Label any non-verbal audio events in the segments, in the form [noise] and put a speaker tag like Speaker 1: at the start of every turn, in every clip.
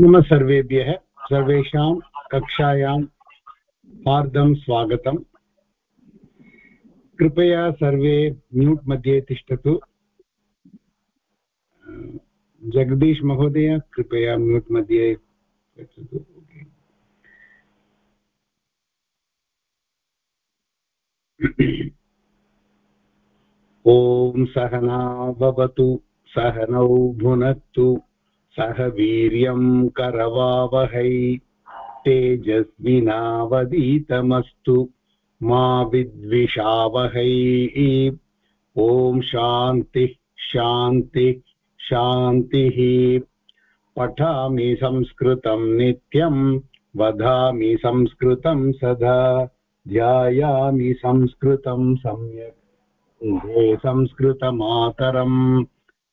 Speaker 1: नमः सर्वेभ्यः सर्वेषां कक्षायां हार्दं स्वागतम्। कृपया सर्वे म्यूट् मध्ये तिष्ठतु। जगदीश महोदय, कृपया म्यूट् मध्ये गच्छतु ॐ सहना भवतु, सहनौ भुनक्तु सह वीर्यं करवावहै। तेजस्विनावदीतमस्तु मा विद्विषावहै। ॐ शान्तिः शान्तिः शान्तिः। पठामि संस्कृतं नित्यं वदामि संस्कृतं सदा। ध्यायामि संस्कृतं सम्यक्। संस्कृतमातरम्।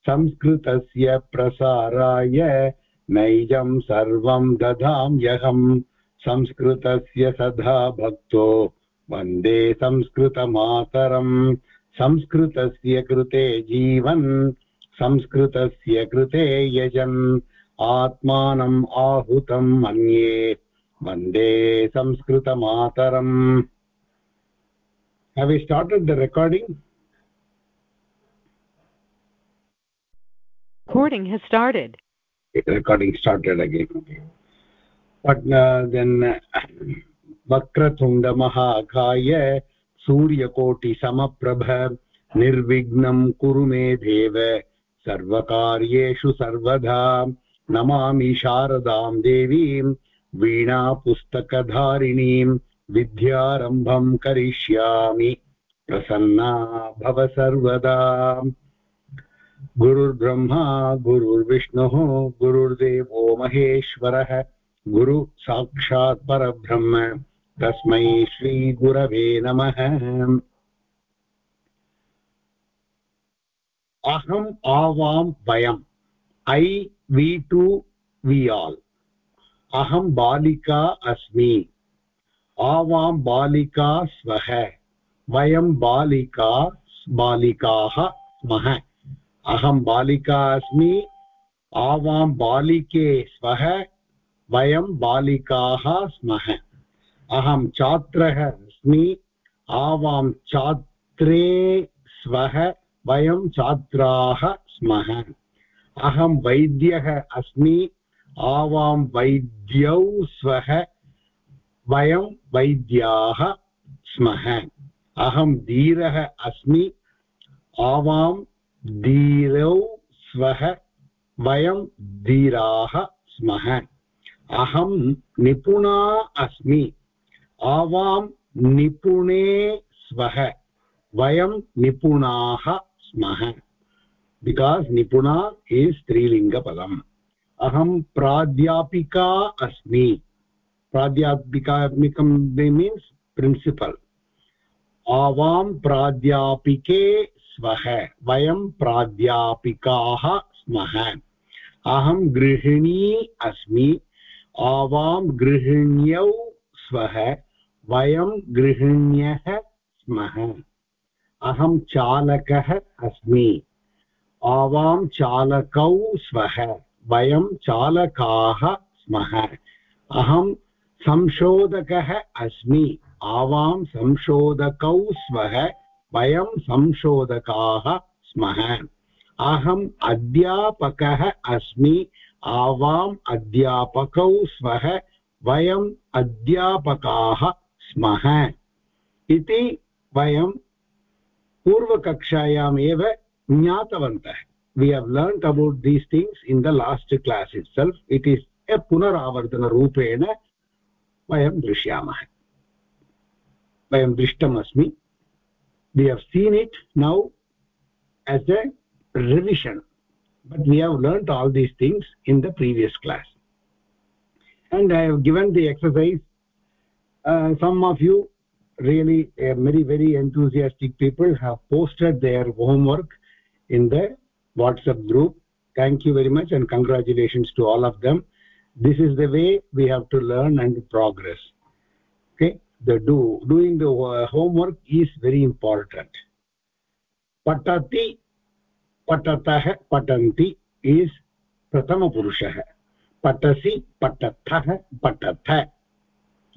Speaker 1: संस्कृतस्य प्रसाराय नैजं सर्वं ददाम्यहम् संस्कृतस्य सदा भक्तो वंदे संस्कृतमातरम्। संस्कृतस्य कृते जीवन्, संस्कृतस्य कृते यजन्। आत्मानम् आहुतं मन्ये, वंदे संस्कृतमातरम्। Have we started the recording?
Speaker 2: Recording has started.
Speaker 1: recording started again okay. but uh, then वक्रतुण्डमहाकाय सूर्यकोटिसमप्रभ निर्विघ्नं कुरु मे देव सर्वकार्येषु सर्वदा नमामि शारदां देवीं वीणापुस्तकधारिणीं विद्यारम्भं करिष्यामि प्रसन्ना भव सर्वदा गुरुर्ब्रह्मा, गुरुर्विष्णुः, गुरुर्देवो महेश्वरः, गुरु साक्षात् परब्रह्म। तस्मै श्रीगुरवे नमः। अहम् आवां वयम्। ऐ वि टु वि आल् अहं बालिका अस्मि। आवां बालिका स्वः। वयं बालिका, बालिकाः स्मः। अहं बालिका अस्मि। आवां बालिके स्वः, वयं बालिकाः स्मः। अहं छात्रः अस्मि। आवां छात्रे स्वः, वयं छात्राः स्मः। अहं वैद्यः अस्मि। आवां वैद्यौ स्वः, वयं वैद्याः स्मः। अहं धीरः अस्मि। आवां धीरौ स्वः, वयं धीराः स्मः। अहं निपुणा अस्मि। आवां निपुणे स्वः। वयं निपुणाः स्मः। बिकास् निपुणा इस् स्त्रीलिङ्गपदम्। अहं प्राध्यापिका अस्मि। प्राध्यापिकात्मिकं मीन्स् प्रिन्सिपल् आवां प्राध्यापिके स्वः वयं प्राध्यापिकाः स्मः। अहं गृहिणी अस्मि। आवां गृहिण्यौ स्वः वयं गृहिण्यः स्मः। अहं चालकः अस्मि। आवां चालकौ स्वः वयं चालकाः स्मः। अहं संशोधकः अस्मि। आवां संशोधकौ स्वः वयं संशोधकाः स्मः। अहम् अध्यापकः अस्मि, आवाम् अध्यापकौ स्वः, वयम् अध्यापकाः स्मः। इति वयं पूर्वकक्षायाम् एव ज्ञातवन्तः। We have learnt about these things in the last class itself. It is a पुनरावर्तनरूपेण वयं दृश्यामः। वयं दृष्टमस्मि। We have seen it now as a revision but we have learnt all these things in the previous class. And i have given the exercise. Uh, some of you really uh, very very enthusiastic people have posted their homework in the whatsapp group. Thank you very much and congratulations to all of them. This is the way we have to learn and progress the do doing the uh, homework is very important. Patati patatah patanti is prathama पठसि पठथः पठथ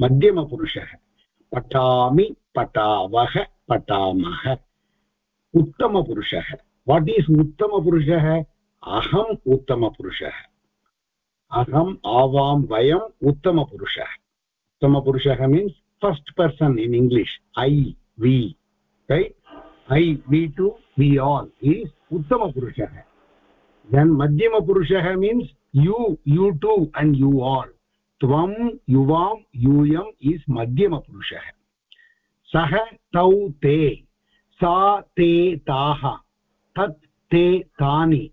Speaker 1: मध्यमपुरुषः पठामि पठावः पठामः उत्तमपुरुषः what is उत्तमपुरुषः अहम् उत्तमपुरुषः अहम् आवां वयम् उत्तमपुरुषः उत्तमपुरुषः means first person in english i we right i we to we all is uttama purushah then madhyama purushah means you you too and you all tvam yuvam yum is madhyama purushah sah tau te sa te taah tat te tani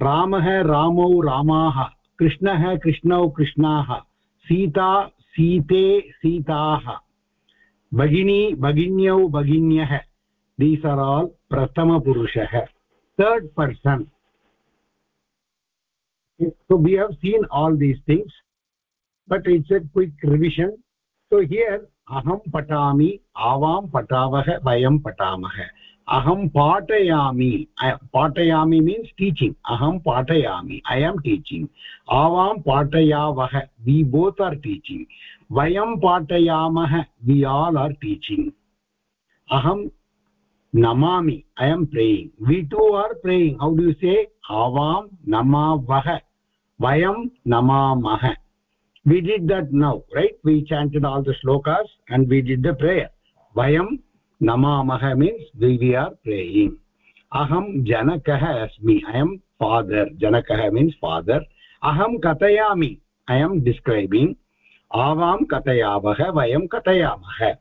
Speaker 1: ramah ramau ramaah कृष्णः कृष्णौ कृष्णाः सीता सीते सीताः भगिनी, भगिन्यौ, भगिन्यः। These are all प्रथमपुरुषः third person so we have seen all these things but it's a quick revision so here अहं पठामि आवां पठावः वयं पठामः अहं पाठयामि पाठयामि मीन्स् टीचिङ्ग् अहं पाठयामि ऐ एम् टीचिङ्ग् आवां पाठयावः we both are teaching vayam patayamah we all are teaching. aham namami i am praying. We too are praying. How do you say? avam namavah vayam namamah we did that now right? We chanted all the shlokas and we did the prayer. vayam namamah means we, we are praying. aham janakah asmi i am father. janakah means father. aham katayami i am describing avam katayavah vayam katayamah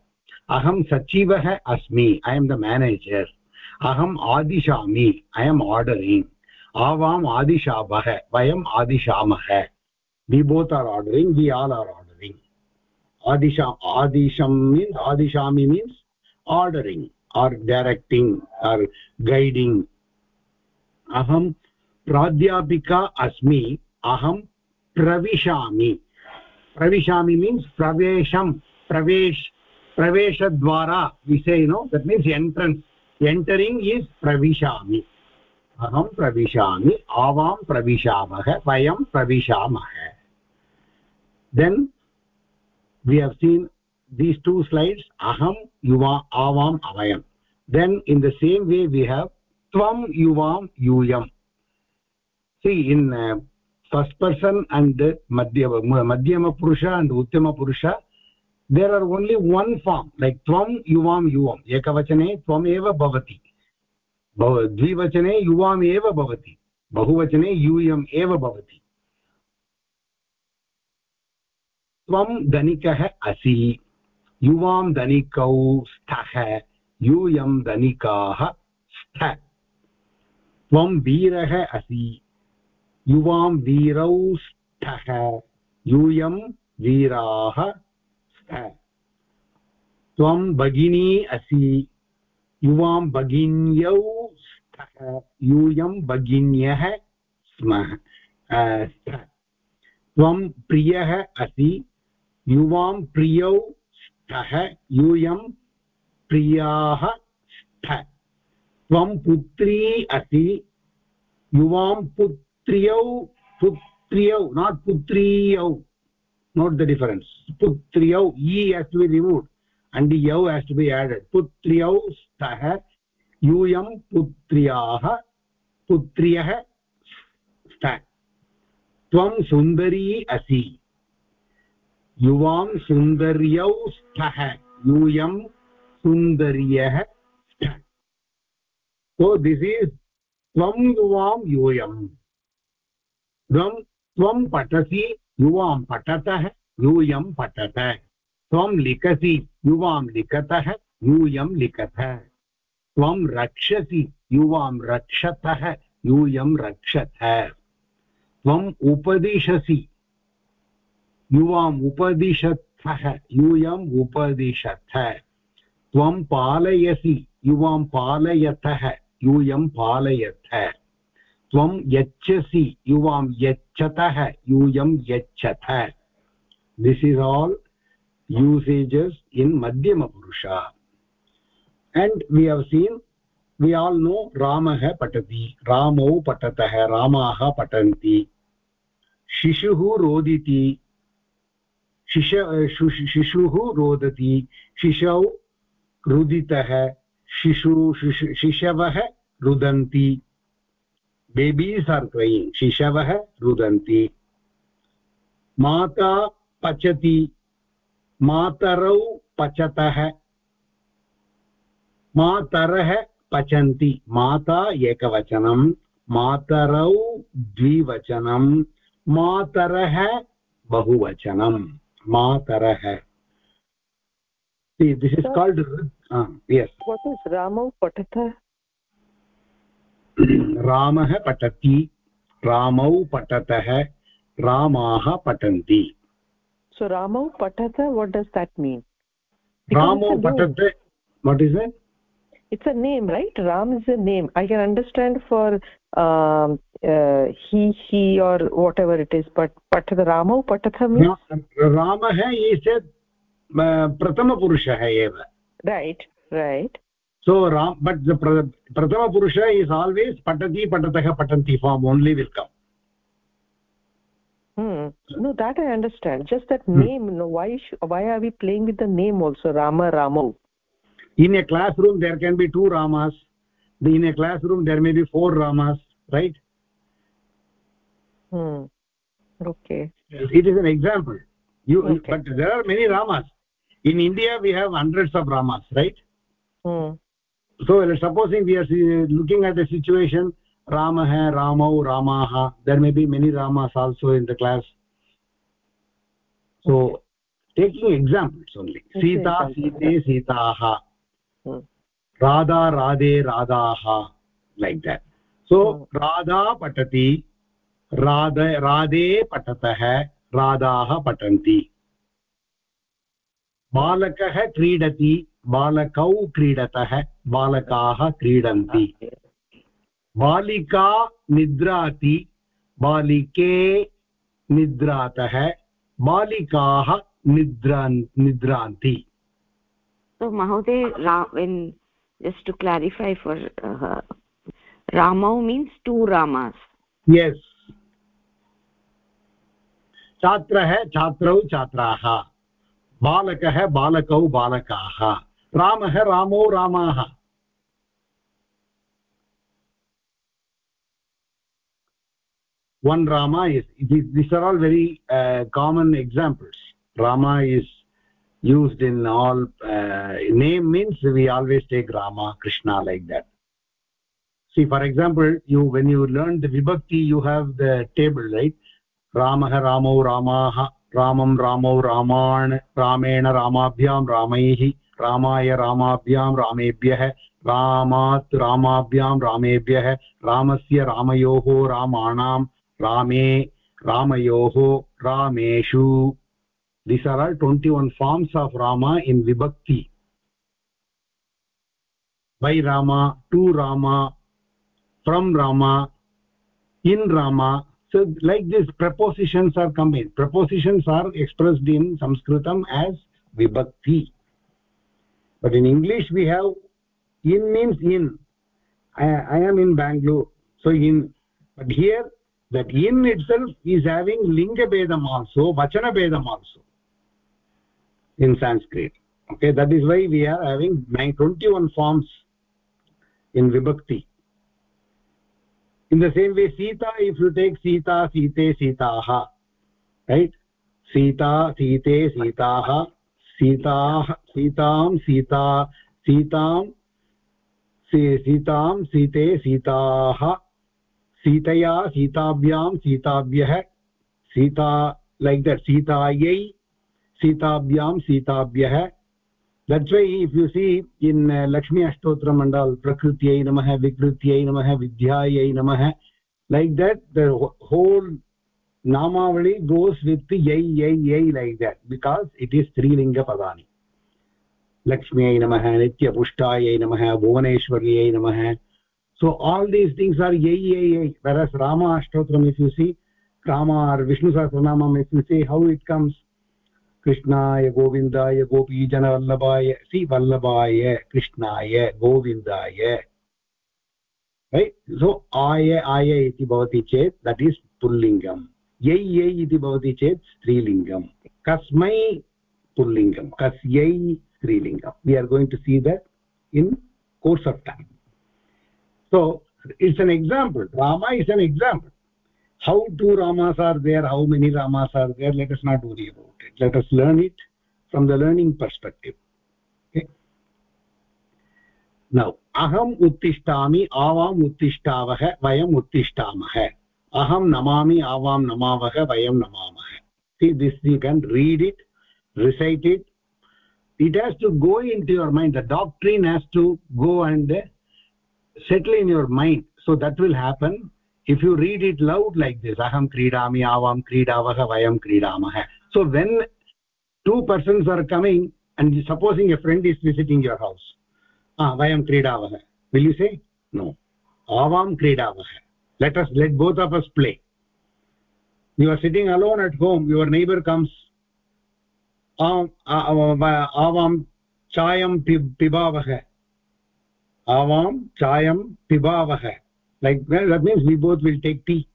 Speaker 1: अहं सचिवः अस्मि I am the manager अहम् आदिशामि I am ordering आवाम् आदिशावः वयम् आदिशामः। We both are ordering we all are ordering Adisha, आदिशं means आदिशामि means ordering or directing or guiding अहं प्राध्यापिका अस्मि, अहं प्रविशामि। प्रविशामि मीन्स् प्रवेशं प्रवेश praveshadwara we say you know that means entrance entering is pravishami aham pravishami avam pravishamah vayam pravishamah then we have seen these two slides aham yuva avam avayam then in the same way we have tvam yuvam yuyam see in uh, first person and madhyama madhyama purusha and uttama purusha there are only one form like tvam yuvam yuvam ekavachane tvam eva bhavati द्विवचने युवाम् एव भवति बहुवचने यूयम् एव भवति त्वं धनिकः असि युवां धनिकौ स्तः यूयं धनिकाः स्त त्वं वीरः असि युवां वीरौ स्तः, यूयं वीराः त्वं भगिनी असि, युवां भगिन्यौ स्तः, यूयं भगिन्यः स्मः त्वं प्रियः असि, युवां प्रियौ स्तः, यूयं प्रियाः स्त। त्वं पुत्री असि, युवां पुत्र्यौ पुत्र्यौ नाट् पुत्रीयौ नोट् द डिफरेन्स् पुत्र्यौ ई has to be remove and यौ हेस् टु बि एडेड् पुत्र्यौ स्तः, यूयं पुत्र्याः, पुत्र्यः स्त। त्वं सुन्दरी असि। युवां सुन्दर्यौ स्तः। यूयं सुन्दर्यः स्त। सो दिस् इस् त्वं युवां यूयम्। Tvam tvam patasi युवां पठतः, यूयं पठत। त्वं लिखसि, युवां लिखतः, यूयं लिखत। त्वं रक्षसि, युवां रक्षतः, यूयं रक्षत। त्वम् उपदिशसि युवाम् उपदिशतः यूयम् उपदिशथ त्वं पालयसि, युवां पालयतः, यूयं पालयथ त्वं यच्छसि, युवां यच्छतः, यूयं यच्छथ। This is all usages in मध्यमपुरुष and we have seen we all know रामः पठति रामौ पठतः रामाः पठन्ति शिशुः रोदिति शिश शिशुः रोदति शिशौ रुदितः शिशु शिशवः रुदन्ति बेबीस् आर् क्रैङ्ग् शिशवः रुदन्ति। माता पचति मातरौ पचतः मातरः पचन्ति। माता एकवचनं मातरौ द्विवचनं मातरः बहुवचनं मातरः। This is so, called uh, yes.
Speaker 2: What is ramau patata?
Speaker 1: रामः पठति रामौ पठतः रामाः पठन्ति
Speaker 2: सो रामौ पठत वाट् डस् देट् मीन्
Speaker 1: रामौ पठत् what is
Speaker 2: it's a name right Ram is a name I can understand for he he or whatever it is is but पठत रामौ
Speaker 1: पठत रामः इस् प्रथमपुरुषः एव
Speaker 2: right right
Speaker 1: so ram but the prathamapurusha is always patati patatah patanti form only will come.
Speaker 2: Hmm. No that i understand. Just that hmm. name no why why are we playing with the name also rama ramau
Speaker 1: in a classroom there can be two ramas. In a classroom there may be four ramas right?
Speaker 2: Hmm. Okay.
Speaker 1: It is an example. You okay. but there are many ramas. In india we have hundreds of ramas right?
Speaker 2: Hmm
Speaker 1: so supposing we are looking at a situation ramah ramau ramaah there may be many ramas also in the class so okay. taking examples only sita site sitaah Radha Radhe राधाः like that so Radha पठति राध राधे पठतः राधाः पठन्ति बालकः क्रीडति बालकौ क्रीडतः बालकाः क्रीडन्ति। बालिका निद्राति बालिके निद्रातः बालिकाः निद्रा निद्रान्ति।
Speaker 3: So mahoday when just to clarify for uh, ramau means two ramas.
Speaker 1: Yes. छात्रः छात्रौ छात्राः बालकः बालकौ बालकाः रामः रामौ रामाः one rama is these are all very uh, common examples rama is used in all uh, name means we always take rama krishna like that see for example you when you learn the vibhakti you have the table right ramah ramau ramah ramam ramau raman ramena ramabhyam ramaihi ramaya ramabhyam ramebhyah रामात् रामाभ्यां रामेभ्यः रामस्य रामयोः रामाणां रामे रामयोः रामेषु these are all 21 forms of rama in vibhakti by rama to rama from rama in rama so like this prepositions are coming prepositions are expressed in sanskritam as vibhakti but in english we have in means in. I, I am in bangalore. So in but here that in itself is having linga bedam also vachana bedam also in sanskrit. Okay that is why we are having 21 forms in vibhakti. In the same way sita if you take sita site sitaah right? Sita site sitaah सीताः, सीतां, सीता, सीतां सीतां, सीते, सीताः, सीतया, सीताभ्यां, सीताभ्यः, Sita like that सीतायै, सीताभ्यां, सीताभ्यः. That's why if you see in Lakshmi Ashtottara and प्रकृत्यै नमः विकृत्यै नमः विद्यायै नमः like that the whole namavali goes with yai yai yai like that because it is strilinga padani lakshmiyai namah nityapushtaayai namah bhuvaneshwaryai namah so all these things are yai yai yai whereas rama ashtotram if you see rama or vishnu sahasranamam if you see how it comes कृष्णाय गोविन्दाय गोपीजनवल्लभाय सि वल्लभाय कृष्णाय गोविन्दाय सो आय आय इति भवति चेत् that is पुल्लिङ्गम् यै यै इति भवति चेत् स्त्रीलिङ्गं कस्मै पुल्लिङ्गं कस्यै स्त्रीलिङ्गं we are going to see that in course of time so it's an example Rama is an example how to Ramas are there how many Ramas are there let us not worry about it let us learn it from the learning perspective now अहम् उत्तिष्ठामि आवाम् उत्तिष्ठावः वयम् उत्तिष्ठामः aham namami avam namavah vayam namamah see this you can read it recite it. It has to go into your mind. The doctrine has to go and settle in your mind. So that will happen if you read it loud like this. Aham kridami avam kridavah vayam kridamah so when two persons are coming and supposing a friend is visiting your house ah vayam kridavah will you say? No. Avam kridavah let us let both of us play. You are sitting alone at home. Your neighbor comes. Avam chayam pibavah avam chayam pibavah like well, that means we both will take tea.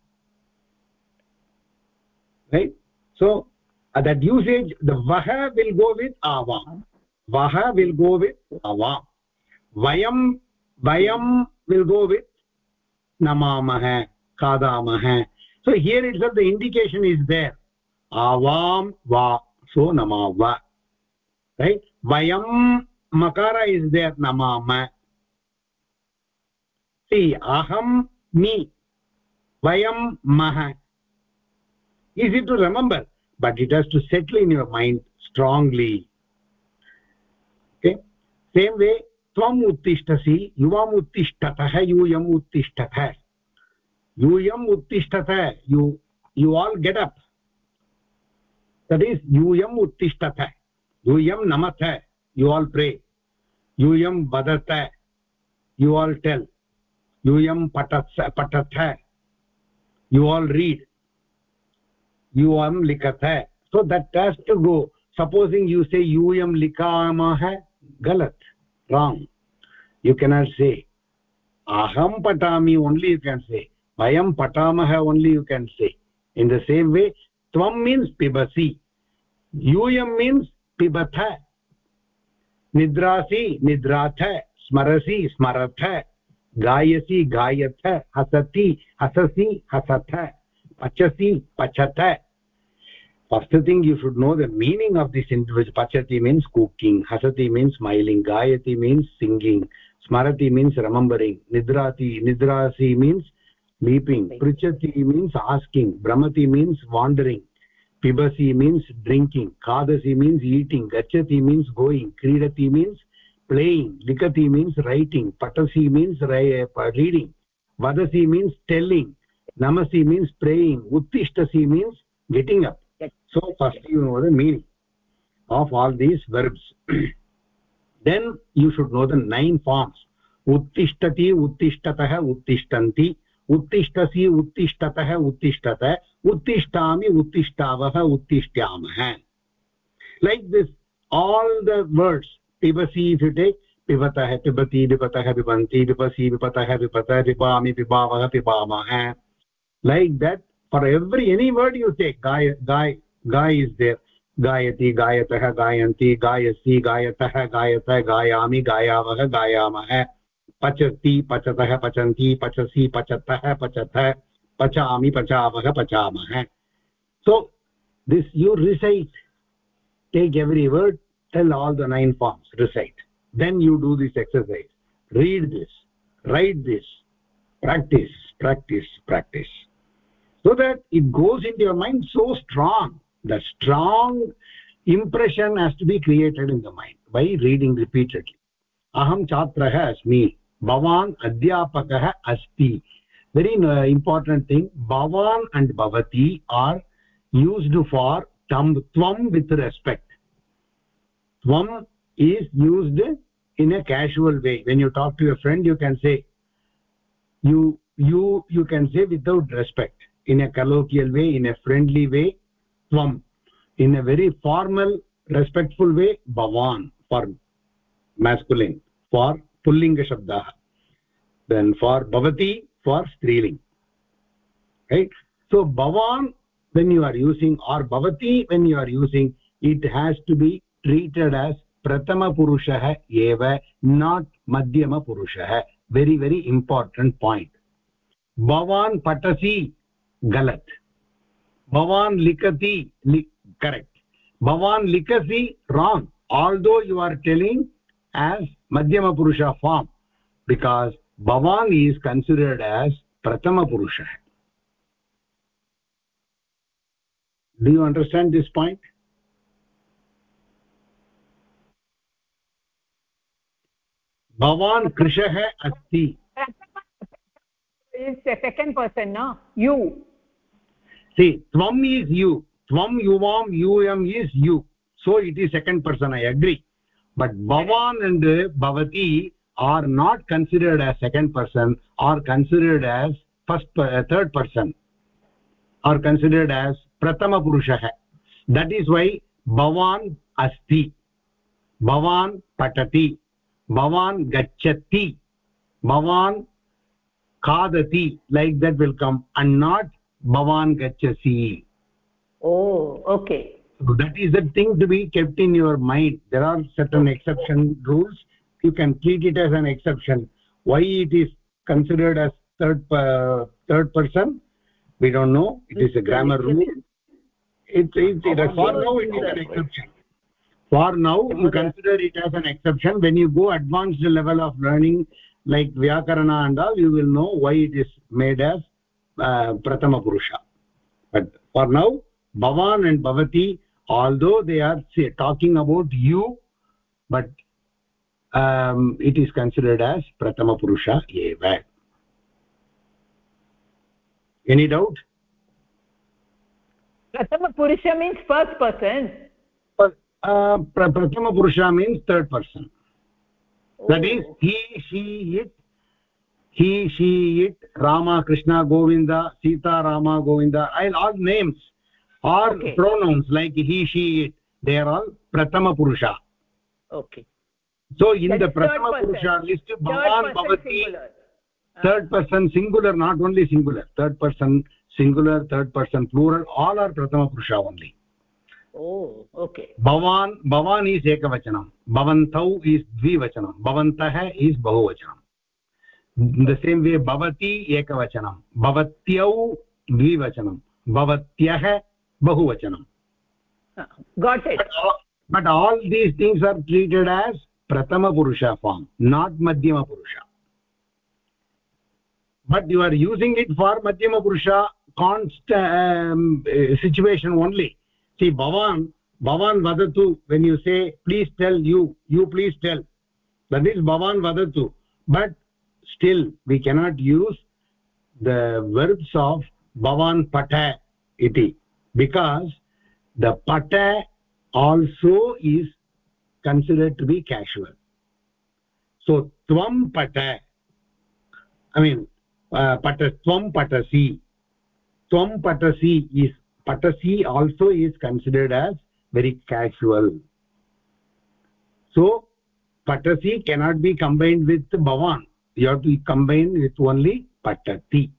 Speaker 1: Right? So uh, that usage the vaha will go with avam. Vaha will go with avam. Vayam vayam will go with namamah kadamah so here itself the indication is there avam va so namava right vayam makara is there namama see aham me vayam mah easy to remember but it has to settle in your mind strongly okay same way त्वम् उत्तिष्ठसि, युवम् उत्तिष्ठतः, यूयम् उत्तिष्ठत। यूयम् उत्तिष्ठत, you you all get up that is यूयम् उत्तिष्ठत यूयं नमथ you all pray यूयं वदत you all tell यूयं पठत् पठथ यु all read यूयं लिखथ so that test go supposing you say यूयं लिखामः गलत्। Wrong you cannot say aham patami only you can say vayam patamah only you can say in the same way tvam means pibasi yuyam means pibatha nidrasi nidratha smarasi smaratha gayasi gayatha hasati hasasi hasatha pachasi pachatha first thing you should know the meaning of this individual. Pachati means cooking hasati means smiling gayati means singing smarati means remembering nidrati nidrasi means sleeping prichati means asking brahmati means wandering pibasi means drinking kadasi means eating gachati means going kridati means playing likati means writing patasi means eh, reading vadasi means telling namasi means praying uttishtasi means getting up so first you know the meaning of all these verbs then you should know the nine forms उत्तिष्ठति उत्तिष्ठतः उत्तिष्ठन्ति उत्तिष्ठसि उत्तिष्ठतः उत्तिष्ठत उत्तिष्ठामि उत्तिष्ठावः उत्तिष्ठ्यामः like this all the words pibasi if you take पिबतः पिबति पिबतः पिबन्ति पिबसि पिबतः पिबत पिबामि पिबावः पिबामः like that for every any word you take guy guy guy is there गायति गायतः गायन्ति गायसि गायतः गायत गायामि गायावः गायामः पचति पचतः पचन्ति पचसि पचतः पचत पचामि पचावः पचामः so this you recite take every word tell all the nine forms recite then you do this exercise read this write this practice practice practice so that it goes into your mind so strong. The strong impression has to be created in the mind by reading repeatedly. Aham chatrah asmi bhavan adhyapakah asti. Very uh, important thing bhavan and bhavati are used for tam tvam with respect. Tvam is used in a casual way. When you talk to your friend you can say you you you can say without respect in a colloquial way in a friendly way tvam in a very formal respectful way bhavan for masculine for pullinga shabdah then for bhavati for striling right so bhavan when you are using or bhavati when you are using it has to be treated as prathama purushah eva not madhyama purushah very very important point bhavan patasi गलत। भवान् लिखति लि correct भवान् लिखसि wrong although you are telling as मध्यमपुरुष form because भवान् is considered as प्रथमपुरुषः do you understand this point भवान् कृशः अस्ति
Speaker 4: second person no you
Speaker 1: see tvam is you tvam yuvam um is you so it is second person i agree but bhavan and bhavati are not considered as second person or considered as first uh, third person or considered as prathama purushah that is why bhavan asti bhavan patati bhavan gacchati bhavan khadati like that will come and not bhavan gachasi
Speaker 4: oh okay.
Speaker 1: So that is the thing to be kept in your mind. There are certain exception rules. You can treat it as an exception. Why it is considered as third uh, third person? We don't know. It is a grammar rule. it, it, it for now it is an exception. For now you consider it as an exception. When you go advanced level of learning like vyakarana and all you will know why it is made as प्रथमपुरुष but for now भवान् and भवती although they are talking about you but it is considered as प्रथमपुरुष
Speaker 4: एव any doubt प्रथमपुरुष means
Speaker 1: first person प्रथमपुरुष means third person that is he she it he she it rama krishna govinda sita rama govinda all names or okay. pronouns like he she it they are all prathama purusha
Speaker 4: okay
Speaker 1: so in That's the prathama purusha list bhavan bhavati third person singular not only singular third person singular third person plural all are prathama purusha only
Speaker 4: oh okay
Speaker 1: bhavan bhavan is ekavachanam bhavantau is dvivachanam bhavantah is bahuvachanam the same way भवति एकवचनं भवत्यौ द्विवचनं
Speaker 4: भवत्यः बहुवचनं
Speaker 1: but all these things are treated as प्रथमपुरुष form not मध्यमपुरुष but you are using it for मध्यमपुरुष कान्स्ट situation only see भवान् भवान् वदतु when you say please tell you you please tell that is भवान् वदतु but still we cannot use the verbs of bhavan pata iti because the pata also is considered to be casual. So tvam pata i mean uh, pata tvam patasi tvam patasi is patasi also is considered as very casual. So patasi cannot be combined with bhavan you have to combine with only patati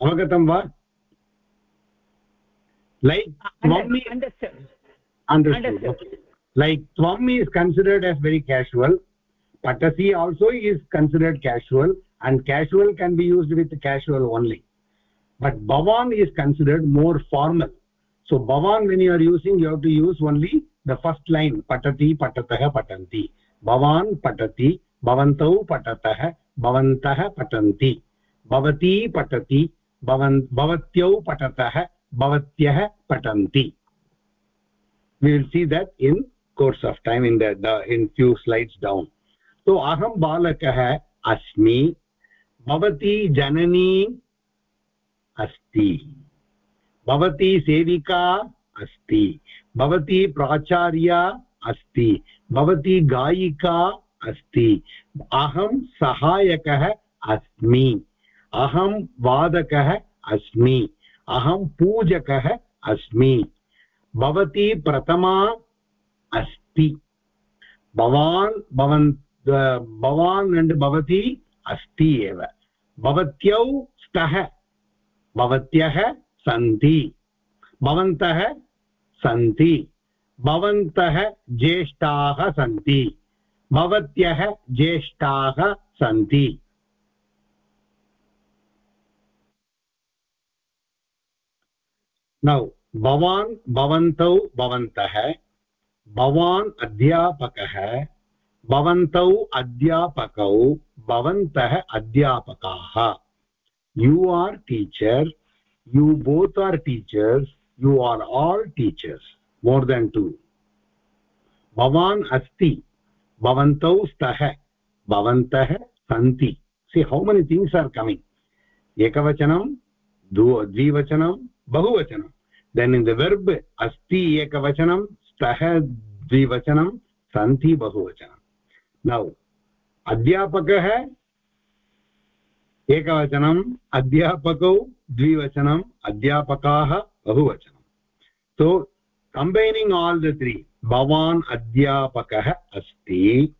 Speaker 1: avagatam va like uh, tvam is
Speaker 4: understood.
Speaker 1: Understood, understood. Okay. like tvam is considered as very casual. Patasi also is considered casual and casual can be used with casual only. But bhavan is considered more formal. So bhavan when you are using you have to use only the first line patati patatah patanti bhavan patati भवन्तौ पठतः, भवन्तः पठन्ति। भवती पठति, भवन्, भवत्यौ पठतः, भवत्यः पठन्ति। We will see that in course of time in the in few slides down so अहं बालकः अस्मि। भवती जननी अस्ति। भवती सेविका अस्ति। भवती प्राचार्या अस्ति। भवती गायिका अस्ति। अहं सहायकः अस्मि। अहं वादकः अस्मि। अहं पूजकः अस्मि। भवती प्रथमा अस्ति। भवान् भवन् भवान् अण्ड् भवती अस्ति एव। भवत्यौ स्तः, भवत्यः सन्ति। भवन्तः सन्ति। भवन्तः ज्येष्ठाः सन्ति। भवत्यः ज्येष्ठाः सन्ति। नौ, भवान् भवन्तौ भवन्तः, भवान् अध्यापकः, भवन्तौ अध्यापकौ, भवन्तः अध्यापकाः। You are teacher you both are teachers you are all teachers more than two भवान् अस्ति। भवन्तौ स्तः। भवन्तः सन्ति। See how many things are coming एकवचनं द्विवचनं, बहुवचनं। देन् इन् द वर्ब् अस्ति एकवचनं, स्तः द्विवचनं, सन्ति बहुवचनं। नौ अध्यापकः एकवचनम् अध्यापकौ द्विवचनम् अध्यापकाः बहुवचनं। सो कम्बैनिङ्ग् आल् द त्री भवान् अध्यापकः अस्ति।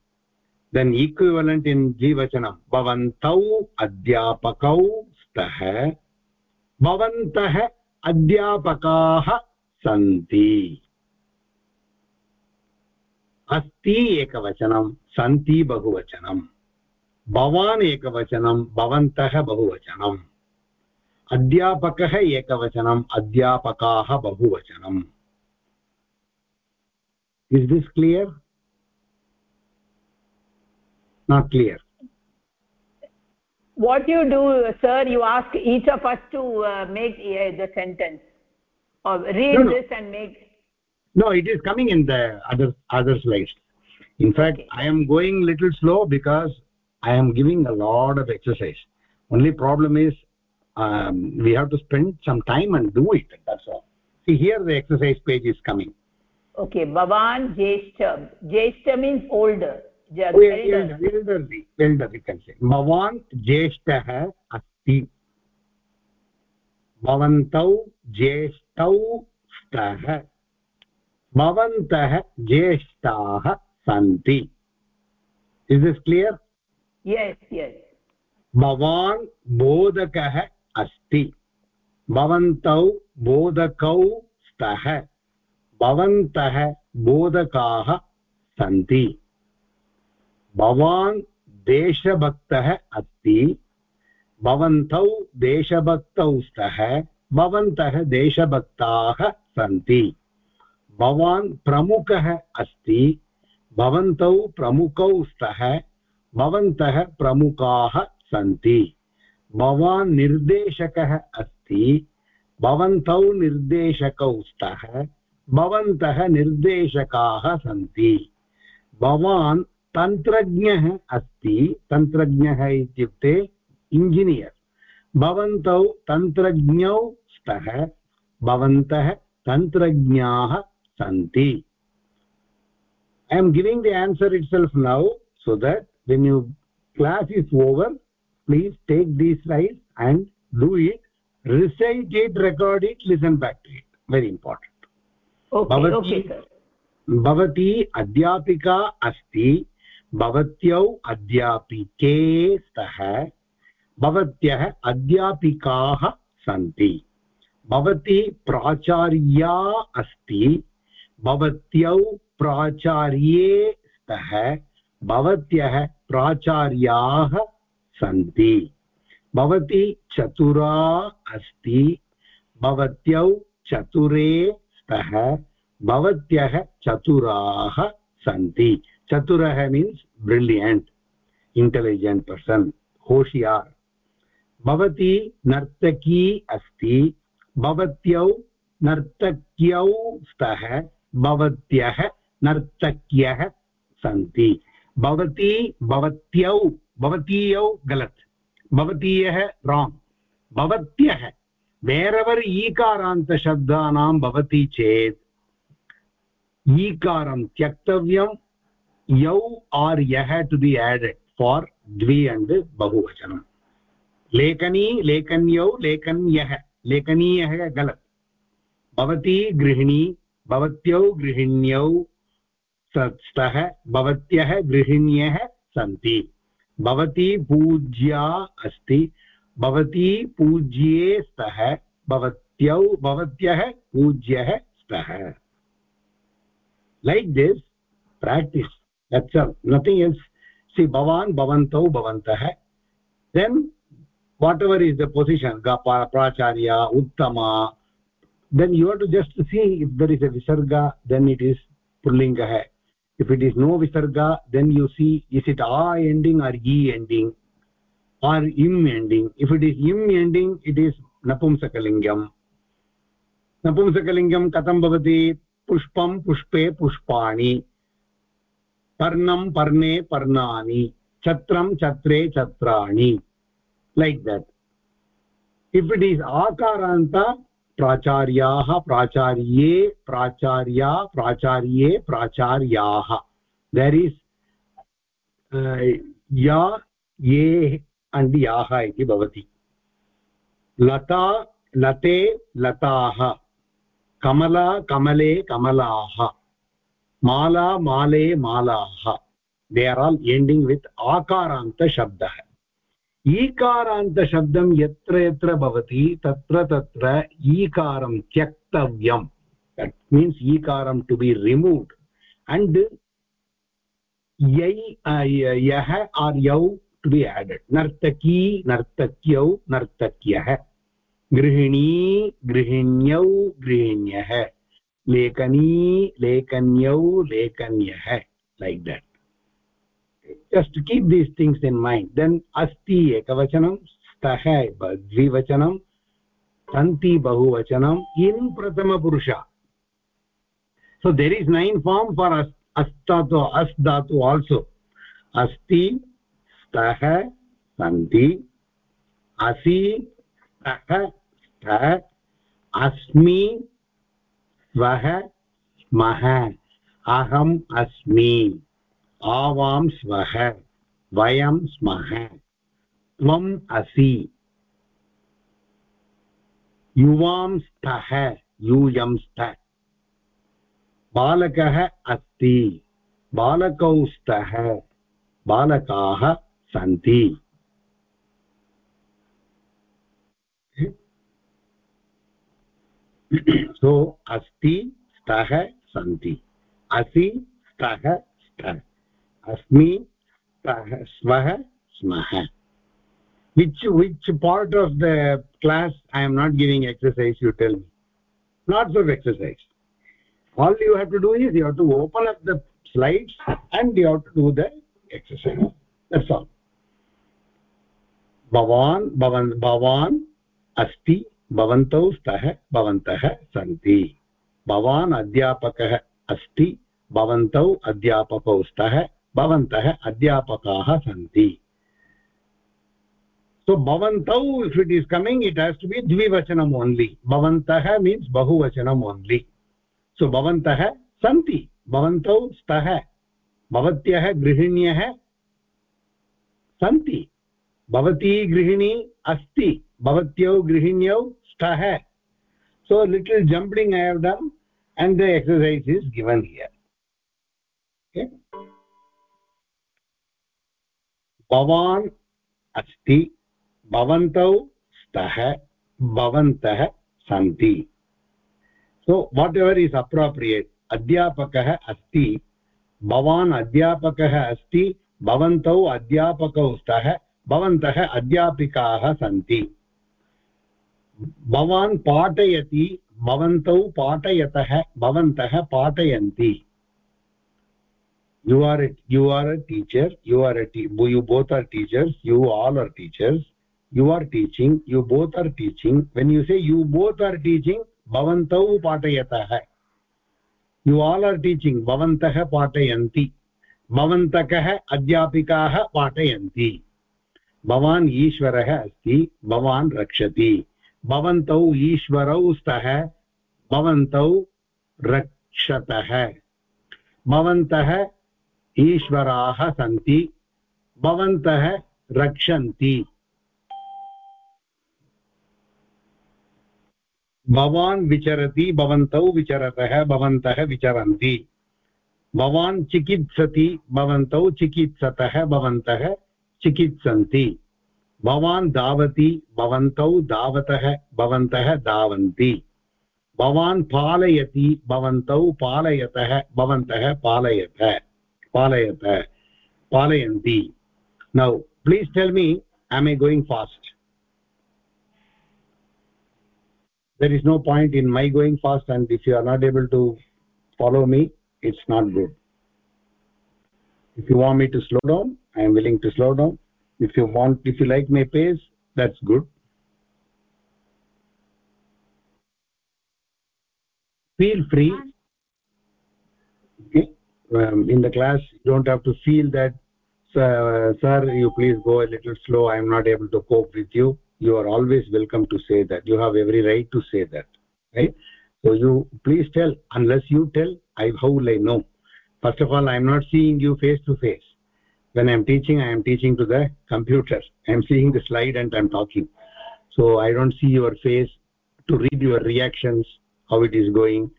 Speaker 1: देन् इक्विवलेण्ट् इन् द्विवचनं, भवन्तौ अध्यापकौ स्तः, भवन्तः अध्यापकाः सन्ति। अस्ति एकवचनं, सन्ति बहुवचनं। भवान् एकवचनं, भवन्तः बहुवचनम् अध्यापकः एकवचनम् अध्यापकाः बहुवचनम् is this clear? Not clear.
Speaker 4: What you do sir you ask each of us to uh, make uh, the sentence. Or read
Speaker 1: No, no.
Speaker 4: this and make
Speaker 1: no it is coming in the other other slides. In fact
Speaker 4: Okay.
Speaker 1: i am going little slow because i am giving a lot of exercise. Only problem is um, we have to spend some time and do it. That's all. See here the exercise page is coming
Speaker 4: okay
Speaker 1: भवान् ज्येष्ठ ज्येष्ठ means older भवान् ज्येष्ठः अस्ति भवन्तौ ज्येष्ठौ स्तः भवन्तः ज्येष्ठाः सन्ति इस् इस् क्लियर् भवान् बोधकः अस्ति भवन्तौ बोधकौ स्तः भवन्तः बोधकाः सन्ति। भवान् देशभक्तः अस्ति, भवन्तौ देशभक्तौ स्तः भवन्तः देशभक्ताः सन्ति। भवान् प्रमुखः अस्ति, भवन्तौ प्रमुखौ स्तः भवन्तः प्रमुखाः सन्ति। भवान् निर्देशकः अस्ति, भवन्तौ निर्देशकौ स्तः भवन्तः निर्देशकाः सन्ति। भवान् तन्त्रज्ञः अस्ति। तन्त्रज्ञः इत्युक्ते इञ्जिनियर् भवन्तौ तन्त्रज्ञौ स्तः। भवन्तः तन्त्रज्ञाः सन्ति। I am giving the answer itself now so that when you class is over please take the लैस् and do it recite it record it listen back to it very important भवती अध्यापिका अस्ति भवत्यौ अध्यापिके स्तः भवत्यः अध्यापिकाः सन्ति। भवती प्राचार्या अस्ति भवत्यौ प्राचार्ये स्तः भवत्यः प्राचार्याः सन्ति। भवती चतुरा अस्ति भवत्यौ चतुरे स्तः भवत्यः चतुराः सन्ति। चतुरः मीन्स् ब्रिलियण्ट् इण्टेलिजेण्ट् पर्सन् होशियार्। भवती नर्तकी अस्ति, भवत्यौ नर्तक्यौ स्तः, भवत्यः नर्तक्यः सन्ति। भवती भवत्यौ, भवतीयौ गलत्, भवतीयः राङ्ग् भवत्यः वेरवर् ईकारान्तशब्दानां भवति चेत्। ईकारं त्यक्तव्यं, यौ आर् यः टु बि एडेड् फार् द्वि अण्ड् बहुवचनं। लेखनी, लेखन्यौ, लेखन्यः, लेखनीयः गलत्। भवती गृहिणी, भवत्यौ गृहिण्यौ स्तः, भवत्यः गृहिण्यः सन्ति। भवती पूज्या अस्ति भवती पूज्ये स्तः, भवत्यौ भवत्यः, पूज्यः स्तः. Like this practice that's nothing is see भवान् भवन्तौ भवन्तः then whatever is the position प्राचार्य उत्तम then you to just see if there is a विसर्ग देन् इट् इस् पुल्लिङ्गः इफ् इट् इस् नो विसर्ग then you see is it uh ending or इ ending or im ending if it is im ending it is napumsakalingam napumsakalingam katam bhavati pushpam pushpe pushpani parnam parne parnani chatram chatre chatrani like that if it is akaranta प्राचार्याः प्राचार्ये प्राचार्या प्राचार्ये प्राचार्याः there is या ये and याः इति भवति। लता, लते, लताः। कमला, कमले, कमलाः। माला, माले, मालाः। They are all ending with आकारान्तशब्दः ईकारान्तशब्दं यत्र यत्र भवति, तत्र तत्र ईकारं त्यक्तव्यम्। दट् मीन्स् ईकारं टु बि रिमूव्ड् अण्ड् यै, यः आर् यौ टु बि एडेड् नर्तकी नर्तक्यौ नर्तक्यः गृहिणी गृहिण्यौ गृहिण्यः लेखनी लेखन्यौ लेखन्यः like that just to keep these things in mind then asti ekavachanam stah dvivachanam santi bahuvachanam in prathama purusha so there is nine form for astatu as dhatu also asti stah santi asi stah stah अस्मि, स्वः स्मः अहम्, अस्मि, आवां, स्वः, वयं, स्मः, त्वम्, असि, युवां, स्तः, यूयं, स्त, बालकः, अस्ति, बालकौ, स्तः, बालकाः सन्ति सो अस्ति स्तः सन्ति असि स्तः स्तः अस्मि स्वः स्मः which which part of the class i am not giving exercise you tell me lots of exercise all you have to do is you have to open up the slides and you have to do the exercise that's all भवान्, भवन्, भवान् अस्ति, भवन्तौ स्तः, भवन्तः सन्ति। भवान् अध्यापकः अस्ति, भवन्तौ अध्यापकौ स्तः, भवन्तः अध्यापकाः सन्ति। So भवन्तौ if it is coming it has to be द्विवचनम् only भवन्तः मीन्स् बहुवचनम् ओन्लि सो भवन्तः सन्ति, भवन्तौ स्तः, भवत्यः गृहिण्यः सन्ति। भवती गृहिणी अस्ति, भवत्यौ गृहिण्यौ स्तः। So little jumbling I have done and the exercise is given here भवान् अस्ति भवन्तौ स्तः भवन्तः सन्ति so whatever is appropriate अध्यापकः अस्ति भवान् अध्यापकः अस्ति भवन्तौ अध्यापकौ स्तः भवन्तः अध्यापिकाः सन्ति। भवान् पाठयति, भवन्तौ पाठयतः, भवन्तः पाठयन्ति। You are you are a teacher you are a you both are teachers you all are teachers you are teaching you both are teaching when you say you both are teaching भवन्तौ पाठयतः। You all are teaching भवन्तः पाठयन्ति। भवन्तकः अध्यापिकाः पाठयन्ति। भवान् ईश्वरः अस्ति, भवान् रक्षति। भवन्तौ ईश्वरौ स्तः, भवन्तौ रक्षतः। भवन्तः ईश्वराः सन्ति, भवन्तः रक्षन्ति। भवान् विचरति, भवन्तौ विचरतः, भवन्तः विचरन्ति। भवान् चिकित्सति, भवन्तौ चिकित्सतः, भवन्तः चिकित्सन्ति भवान् धावति भवन्तौ धावतः भवन्तः धावन्ति भवान् पालयति भवन्तौ पालयतः भवन्तः पालयत पालयत पालयन्ति now please tell me am i going fast there is no point in my going fast and if you are not able to follow me it's not good if you want me to slow down i am willing to slow down. If you want if you like my pace that's good. Feel free. Okay. Um, in the class you don't have to feel that uh, sir you please go a little slow. I am not able to cope with you. You are always welcome to say that. You have every right to say that right? So you please tell. Unless you tell i how will i know? First of all i am not seeing you face to face when i am teaching i am teaching to the computer. I am seeing the slide and i am talking. So i don't see your face to read your reactions how it is going.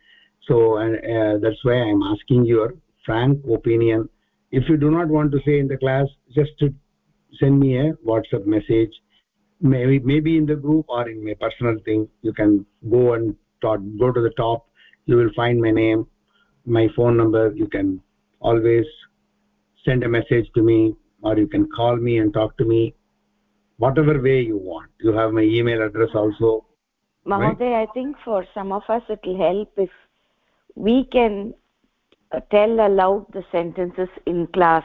Speaker 1: So uh, that's why i am asking your frank opinion. If you do not want to say in the class just send me a whatsapp message. Maybe maybe in the group or in my personal thing you can go and talk, go to the top. You will find my name my phone number. You can always send a message to me or you can call me and talk to me whatever way you want you have my email address also
Speaker 3: Mahoday, right? I think for some of us it will help if we can uh, tell aloud the sentences in class.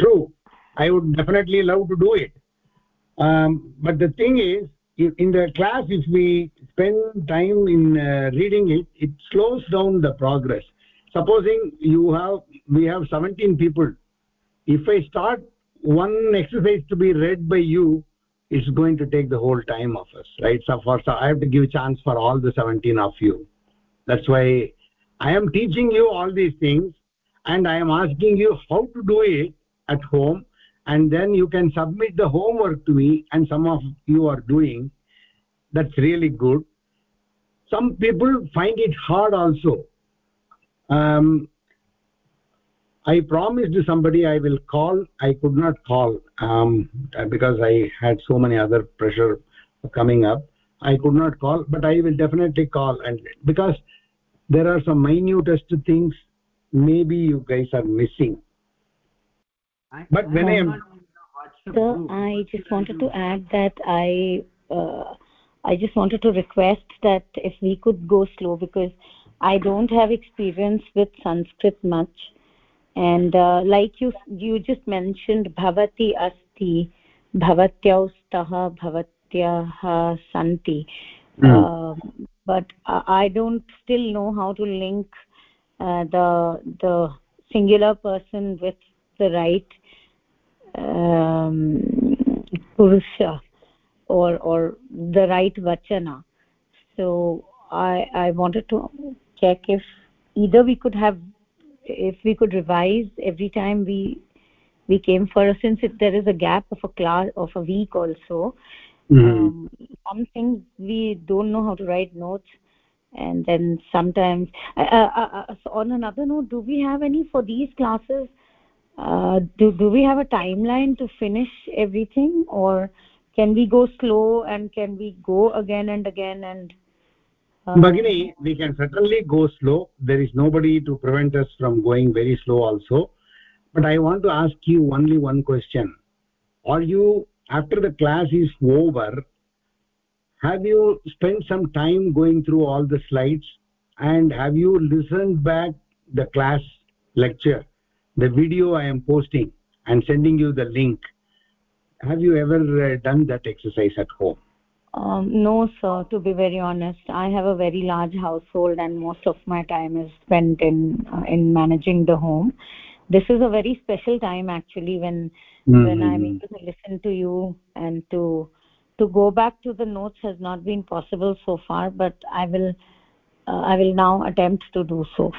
Speaker 1: True. I would definitely love to do it. Um, but the thing is, in the class, if we spend time in uh, reading it, it slows down the progress. Supposing you have, we have 17 people. If I start one exercise to be read by you, it's going to take the whole time of us right? So for so i have to give a chance for all the 17 of you. That's why i am teaching you all these things and i am asking you how to do it at home and then you can submit the homework to me and some of you are doing. That's really good. Some people find it hard also um, i promised somebody i will call. I could not call um, because i had so many other pressure coming up. I could not call but i will definitely call. And because there are some minutest things maybe you guys are missing. But when i am
Speaker 5: so i just wanted to add that i uh, i just wanted to request that if we could go slow because i don't have experience with sanskrit much. And uh, like you you just mentioned bhavati asti bhavatyau stah bhavatyah santi. Mm. uh, but i don't still know how to link uh, the the singular person with the right um, purusha or or the right vachana. So i i wanted to check if either we could have if we could revise every time we we came for a since if there is a gap of a class of a week also mm -hmm. um, some things we don't know how to write notes. And then sometimes uh, uh, uh, uh so on another note do we have any for these classes? Uh, do do we have a timeline to finish everything? Or can we go slow and can we go again and again and
Speaker 1: um, Bhagini, we can certainly go slow. There is nobody to prevent us from going very slow also. But I want to ask you only one question. Are you, after the class is over, have you spent some time going through all the slides and have you listened back the class lecture, the video I am posting and sending you the link? Have you ever uh, done that exercise at home?
Speaker 5: Um, no, sir. To be very honest, I have a very large household, and most of my time is spent in uh, in managing the home. This is a very special time, actually, when mm-hmm. when I'm able to listen to you and to to go back to the notes has not been possible so far, but I will uh, I will now attempt to do so.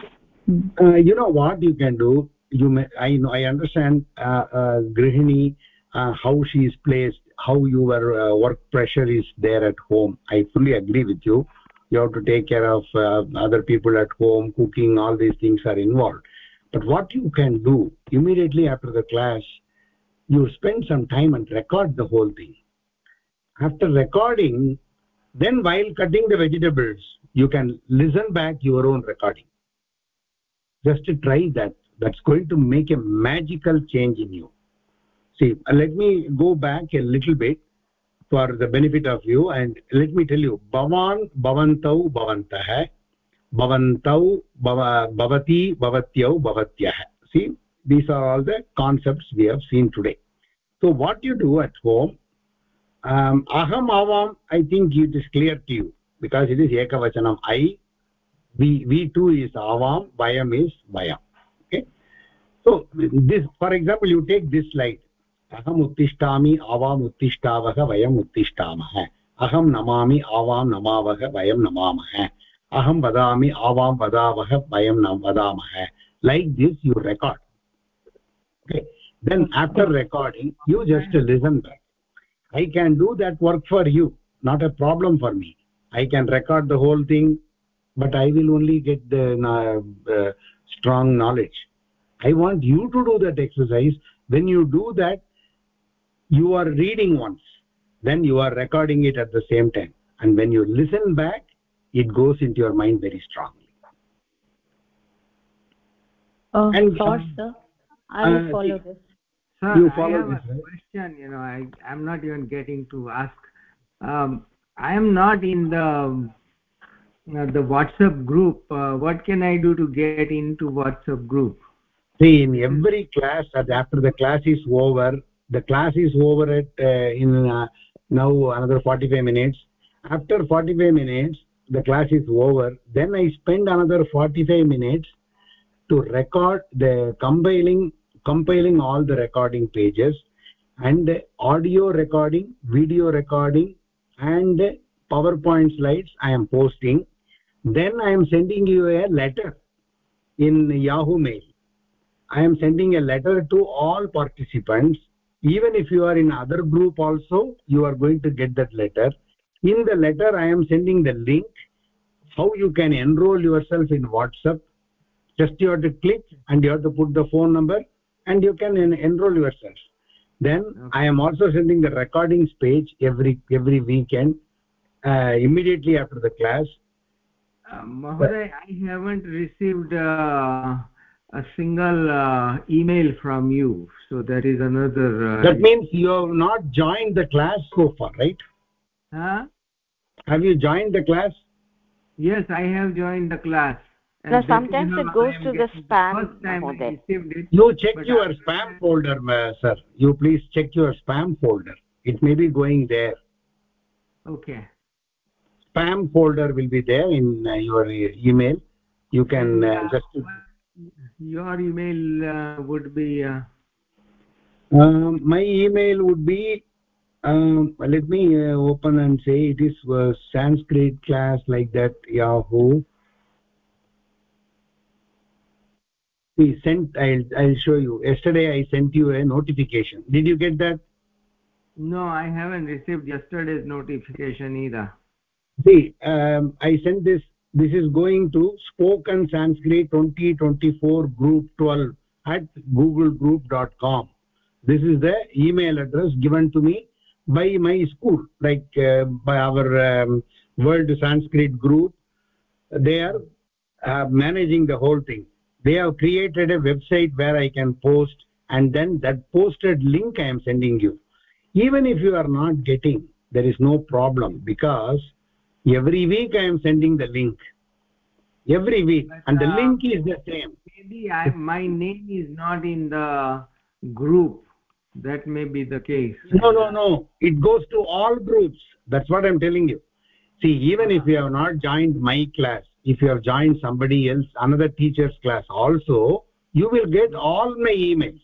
Speaker 1: Uh, you know what you can do. You may I know I understand uh, uh, Grihini uh, how she is placed how your uh, work pressure is there at home. I fully agree with you. You have to take care of uh, other people at home cooking all these things are involved. But what you can do immediately after the class you spend some time and record the whole thing. After recording then while cutting the vegetables you can listen back your own recording. Just to try that. That's going to make a magical change in you see let me go back a little bit for the benefit of you and let me tell you bhavan bhavantau bhavantah bhavantau bhavati bhavatyau bhavatyah see these are all the concepts we have seen today so what you do at home um, aham avam i think it is clear to you because it is ekavachanam i we we too is avam vayam is vayam okay so this for example you take this slide अहम् उत्तिष्ठामि, आवाम् वयम वयम् अहम नमा आवाम आवां वयम नमा अहम वदा आवाम वदाव वयम वयं like this you you record then after recording you just listen that I can do that work for you not a problem for me I can record the whole thing but I will only get the strong knowledge I want you to do that exercise when you do that you are reading once then you are recording it at the same time. And when you listen back it goes into your mind very strongly.
Speaker 5: Uh,
Speaker 1: and
Speaker 5: thoughts sir. I will
Speaker 1: uh,
Speaker 5: follow this.
Speaker 6: Sir
Speaker 1: You
Speaker 6: i
Speaker 1: follow
Speaker 6: have
Speaker 1: this,
Speaker 6: a
Speaker 1: right?
Speaker 6: question you know i i'm not even getting to ask. Um, i am not in the uh, the whatsapp group. Uh, what can i do to get into whatsapp group?
Speaker 1: See in every class after the class is over the class is over at uh, in uh, now another 45 minutes. After 45 minutes the class is over. Then i spend another 45 minutes to record the compiling compiling all the recording pages and audio recording video recording and powerpoint slides i am posting. Then i am sending you a letter in yahoo mail. I am sending a letter to all participants even if you are in other group also you are going to get that letter. In the letter i am sending the link how you can enroll yourself in whatsapp. Just you have to click and you have to put the phone number and you can en enroll yourself. Then
Speaker 6: Okay.
Speaker 1: i am also sending the recordings page every every weekend uh, immediately after the class.
Speaker 6: Uh, Mahoday, i haven't received uh, a single uh, email from you. So that is another uh,
Speaker 1: that means you have not joined the class so far right?
Speaker 6: Huh?
Speaker 1: have you joined the class?
Speaker 6: Yes i have joined the class. And
Speaker 3: Now, sometimes it goes to the spam,
Speaker 6: folder. time i
Speaker 3: Mahoday.
Speaker 6: received it
Speaker 1: you check your
Speaker 6: I-
Speaker 1: spam folder uh, sir. You please check your spam folder. It may be going there.
Speaker 6: Okay.
Speaker 1: Spam folder will be there in uh, your e- email. You can uh,
Speaker 6: uh,
Speaker 1: just
Speaker 6: what- your email uh, would be uh,
Speaker 1: um, my email would be um, let me uh, open and say it is uh, sanskrit class like that yahoo. See sent i'll i'll show you. Yesterday i sent you a notification. Did you get that?
Speaker 6: No i haven't received yesterday's notification either.
Speaker 1: See um, i sent this this is going to spoken sanskrit 2024 group 12 at googlegroup.com this is the email address given to me by my school like uh, by our um, world sanskrit group. They are uh, managing the whole thing. They have created a website where i can post and then that posted link i am sending you. Even if you are not getting there is no problem because every week i am sending the link. Every week.
Speaker 6: But,
Speaker 1: and the
Speaker 6: uh,
Speaker 1: link is the same.
Speaker 6: maybe i my name is not in the group. That may be the case.
Speaker 1: No no no. It goes to all groups. That's what i'm telling you. See even if you have not joined my class if you have joined somebody else another teacher's class also you will get all my emails.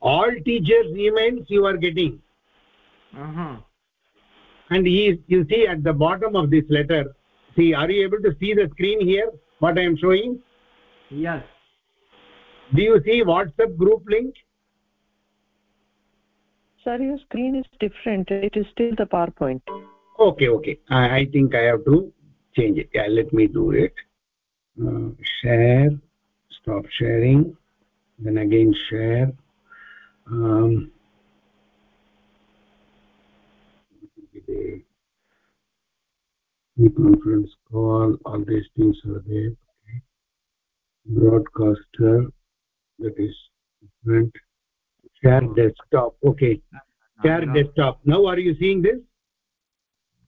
Speaker 1: All teachers emails you are getting.
Speaker 6: Uh-huh.
Speaker 1: And he you see at the bottom of this letter see are you able to see the screen here what i am showing?
Speaker 6: Yes.
Speaker 1: Do you see whatsapp group link?
Speaker 2: Sir your screen is different. It is still the powerpoint.
Speaker 1: Okay okay. I, I think i have to change it. Yeah let me do it. Uh, share. Stop sharing. Then again share. Um, the conference call all these things are there okay. broadcaster that is different. Share desktop okay. Share
Speaker 6: no.
Speaker 1: desktop. Now are you seeing this?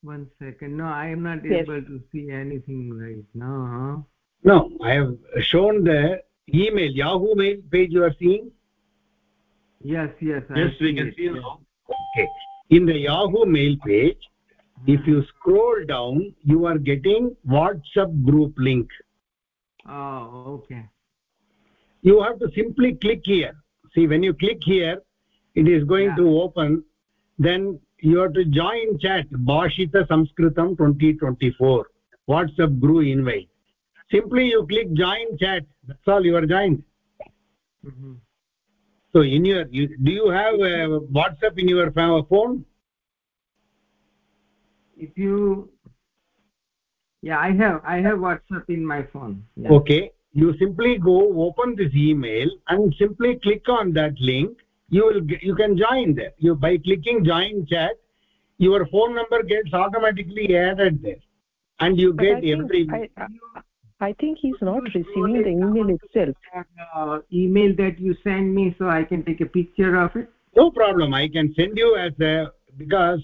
Speaker 6: One second. No i am not
Speaker 2: Yes.
Speaker 6: able to see anything right now
Speaker 1: no i have shown the email yahoo mail page you are seeing?
Speaker 6: Yes yes I
Speaker 7: yes we
Speaker 6: see
Speaker 7: can
Speaker 6: it.
Speaker 7: see now.
Speaker 1: Okay in the yahoo mail page if you scroll down you are getting whatsapp group link.
Speaker 6: Oh okay.
Speaker 1: You have to simply click here. See when you click here it is going
Speaker 6: Yeah.
Speaker 1: to open. Then you have to join chat bhashita sanskritam 2024 whatsapp group invite. Simply you click join chat. That's all you are joined.
Speaker 6: Mhm.
Speaker 1: So in your you, do you have uh, whatsapp in your phone?
Speaker 6: If you yeah i have i have whatsapp in my phone yeah.
Speaker 1: okay. You simply go open this email and simply click on that link. You will you can join there. You by clicking join chat your phone number gets automatically added there. And you
Speaker 2: But I
Speaker 1: get
Speaker 2: think,
Speaker 1: every
Speaker 2: I, I, I think he's not
Speaker 6: You
Speaker 2: receiving the email itself.
Speaker 6: that, uh, email that you send me so i can take a picture of it.
Speaker 1: No problem. I can send you as a because